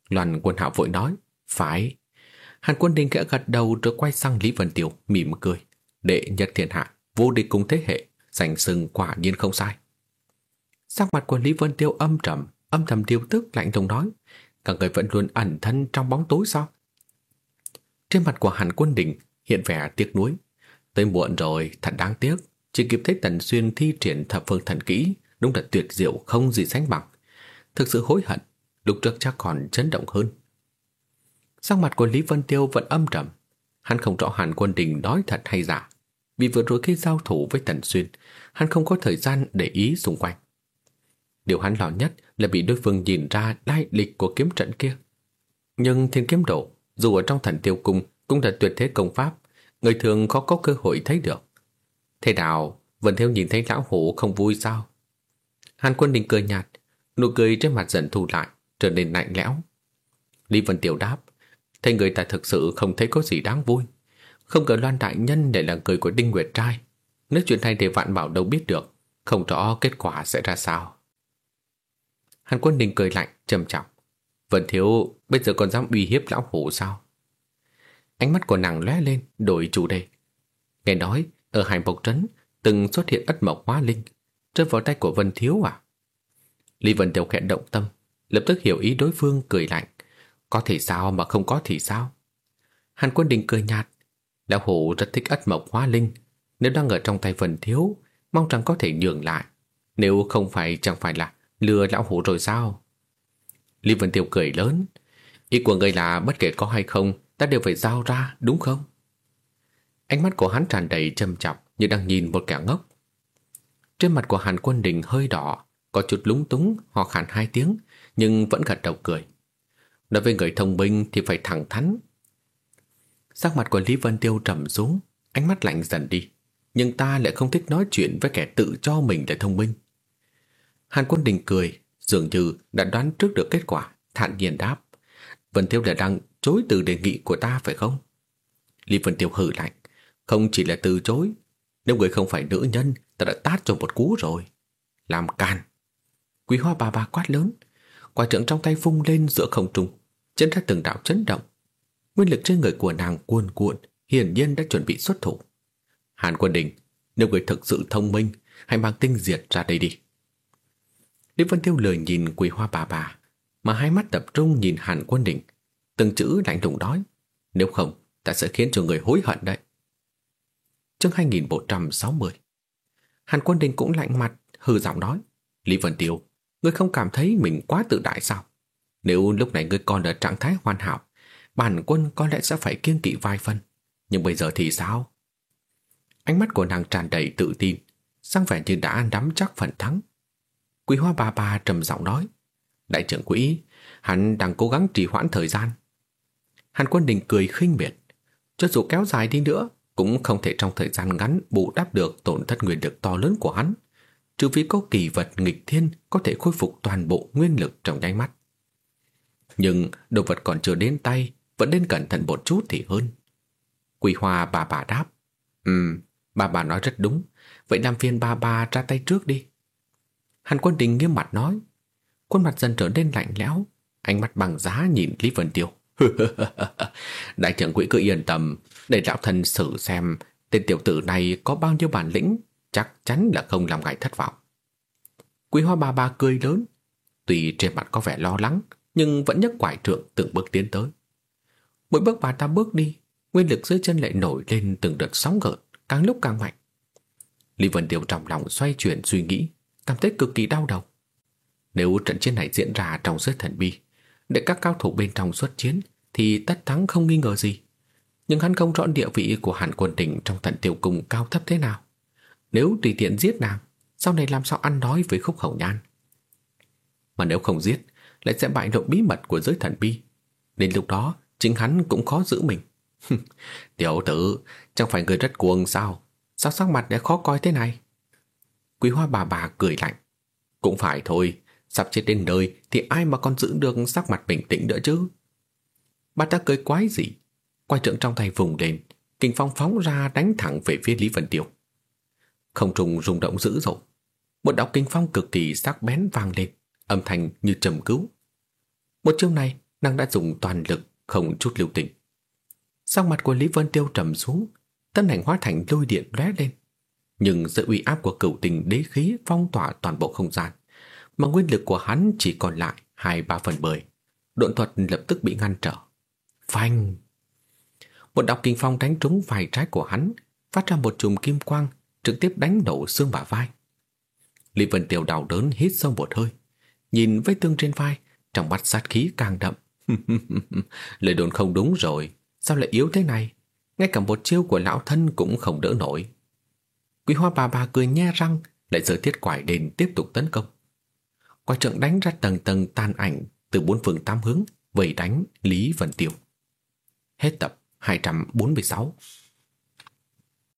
Loan Quân Hạo vội nói, phải. Hàn Quân Đình kẽ gật đầu rồi quay sang Lý Vân Tiểu mỉm cười, đệ nhật thiên hạ, vô địch cùng thế hệ, giành sừng quả nhiên không sai. Sắc mặt của Lý Vân Tiêu âm trầm, âm thầm tiêu tức lạnh lùng nói, cả người vẫn luôn ẩn thân trong bóng tối sao? Trên mặt của Hàn Quân Đình hiện vẻ tiếc nuối. Tới muộn rồi, thật đáng tiếc, chỉ kịp thấy Tần Xuyên thi triển thập phương thần kỹ, đúng là tuyệt diệu không gì sánh bằng. Thực sự hối hận, lúc trước chắc còn chấn động hơn. Sắc mặt của Lý Vân Tiêu vẫn âm trầm, hắn không rõ Hàn Quân Đình nói thật hay giả. Vì vừa rồi khi giao thủ với Tần Xuyên, hắn không có thời gian để ý xung quanh. Điều hắn lo nhất là bị đối phương nhìn ra lai lịch của kiếm trận kia. Nhưng thiên kiếm độ, dù ở trong thần tiêu cung cũng là tuyệt thế công pháp, người thường khó có cơ hội thấy được. Thế nào, Vân Thiếu nhìn thấy lão hổ không vui sao? Hàn quân đình cười nhạt, nụ cười trên mặt dần thu lại, trở nên lạnh lẽo. Lý Vân Tiểu đáp, thấy người ta thực sự không thấy có gì đáng vui. Không ngờ Loan Đại Nhân để là cười của Đinh Nguyệt Trai. Nếu chuyện này để vạn bảo đâu biết được, không rõ kết quả sẽ ra sao. Hàn Quân Đình cười lạnh, trầm trọng. Vân Thiếu bây giờ còn dám uy hiếp lão hổ sao? Ánh mắt của nàng lóe lên, đổi chủ đề. Nghe nói, ở Hải Bộc Trấn từng xuất hiện ất mộc hóa linh, rơi vào tay của Vân Thiếu à? Lý Vân Tiểu khẽ động tâm, lập tức hiểu ý đối phương cười lạnh. Có thể sao mà không có thì sao? Hàn Quân Đình cười nhạt. Lão hổ rất thích ất mộc hóa linh, nếu đang ở trong tay Vân Thiếu, mong rằng có thể nhường lại. Nếu không phải chẳng phải là lừa lão hổ rồi sao? Lý Vân Tiêu cười lớn. Ý của người là bất kể có hay không, ta đều phải giao ra, đúng không? Ánh mắt của hắn tràn đầy châm trọng như đang nhìn một kẻ ngốc. Trên mặt của Hàn Quân Đình hơi đỏ, có chút lúng túng, ho khàn hai tiếng, nhưng vẫn gật đầu cười. Nói với người thông minh thì phải thẳng thắn. Sắc mặt của Lý Vân Tiêu trầm xuống, ánh mắt lạnh dần đi. Nhưng ta lại không thích nói chuyện với kẻ tự cho mình là thông minh. Hàn Quân Đình cười, dường như đã đoán trước được kết quả, thản nhiên đáp. Vân Tiêu là đang chối từ đề nghị của ta phải không? Lý Vân Tiêu hừ lạnh, không chỉ là từ chối, nếu người không phải nữ nhân, ta đã tát cho một cú rồi. Làm can. Quý hoa bà bà quát lớn, quả trưởng trong tay vung lên giữa không trung, chấn ra từng đạo chấn động. Nguyên lực trên người của nàng cuồn cuộn, hiển nhiên đã chuẩn bị xuất thủ. Hàn Quân Đình, nếu người thực sự thông minh, hãy mang tinh diệt ra đây đi. Lý Vân Tiêu lời nhìn quý hoa bà bà, mà hai mắt tập trung nhìn Hàn Quân Đình, từng chữ lạnh lùng nói, nếu không, ta sẽ khiến cho người hối hận đấy. Chương 2160 Hàn Quân Đình cũng lạnh mặt, hư giọng nói, Lý Vân Tiêu, ngươi không cảm thấy mình quá tự đại sao? Nếu lúc này ngươi còn ở trạng thái hoàn hảo, bản quân có lẽ sẽ phải kiêng kỵ vài phần. Nhưng bây giờ thì sao? Ánh mắt của nàng tràn đầy tự tin, sang vẻ như đã nắm chắc phần thắng. Quý hoa bà bà trầm giọng nói, đại trưởng quỹ, hắn đang cố gắng trì hoãn thời gian. Hàn quân đình cười khinh miệt, cho dù kéo dài đi nữa, cũng không thể trong thời gian ngắn bù đắp được tổn thất nguyên lực to lớn của hắn, trừ phi có kỳ vật nghịch thiên có thể khôi phục toàn bộ nguyên lực trong nháy mắt. Nhưng đồ vật còn chưa đến tay, vẫn nên cẩn thận một chút thì hơn. Quỳ Hoa bà bà đáp, Ừm, bà bà nói rất đúng, vậy làm phiền bà bà ra tay trước đi. Hàn quân đình nghiêm mặt nói, khuôn mặt dần trở nên lạnh lẽo, ánh mắt bằng giá nhìn Lý Vân Tiêu. [laughs] Đại trưởng quỹ cứ yên tâm, để lão thần xử xem tên tiểu tử này có bao nhiêu bản lĩnh, chắc chắn là không làm ngài thất vọng. Quý hoa ba ba cười lớn, tuy trên mặt có vẻ lo lắng, nhưng vẫn nhấc quải trượng từng bước tiến tới. Mỗi bước bà ta bước đi, nguyên lực dưới chân lại nổi lên từng đợt sóng gợn, càng lúc càng mạnh. Lý Vân Tiêu trong lòng xoay chuyển suy nghĩ, cảm thấy cực kỳ đau đầu. Nếu trận chiến này diễn ra trong giới thần bi, để các cao thủ bên trong xuất chiến thì tất thắng không nghi ngờ gì. Nhưng hắn không rõ địa vị của hạn Quân đỉnh trong thần tiểu cung cao thấp thế nào. Nếu tùy tiện giết nàng, sau này làm sao ăn nói với khúc khẩu nhan. Mà nếu không giết, lại sẽ bại lộ bí mật của giới thần bi. Đến lúc đó, chính hắn cũng khó giữ mình. [laughs] Tiểu tử, chẳng phải người rất cuồng sao? Sao sắc mặt lại khó coi thế này? Quý hoa bà bà cười lạnh. Cũng phải thôi, sắp chết đến nơi thì ai mà còn giữ được sắc mặt bình tĩnh nữa chứ? Bà ta cười quái gì? Quay trượng trong tay vùng lên, kinh phong phóng ra đánh thẳng về phía Lý Vân Tiêu. Không trùng rung động dữ dội. Một đạo kinh phong cực kỳ sắc bén vang lên, âm thanh như trầm cứu. Một chiêu này, nàng đã dùng toàn lực, không chút lưu tình. Sắc mặt của Lý Vân Tiêu trầm xuống, tân ảnh hóa thành lôi điện lóe lên. Nhưng sự uy áp của cửu tình đế khí phong tỏa toàn bộ không gian, mà nguyên lực của hắn chỉ còn lại hai ba phần bời. Độn thuật lập tức bị ngăn trở. Phanh! Một đạo kinh phong đánh trúng vai trái của hắn, phát ra một chùm kim quang, trực tiếp đánh đổ xương bả vai. Lý Vân Tiểu đau đớn hít sâu một hơi, nhìn vết thương trên vai, trong mắt sát khí càng đậm. [laughs] Lời đồn không đúng rồi, sao lại yếu thế này? Ngay cả một chiêu của lão thân cũng không đỡ nổi. Quý hoa bà bà cười nhe răng, lại giơ thiết quải đền tiếp tục tấn công. Quả trượng đánh ra tầng tầng tan ảnh từ bốn phương tám hướng, vây đánh Lý Vân Tiểu. Hết tập 246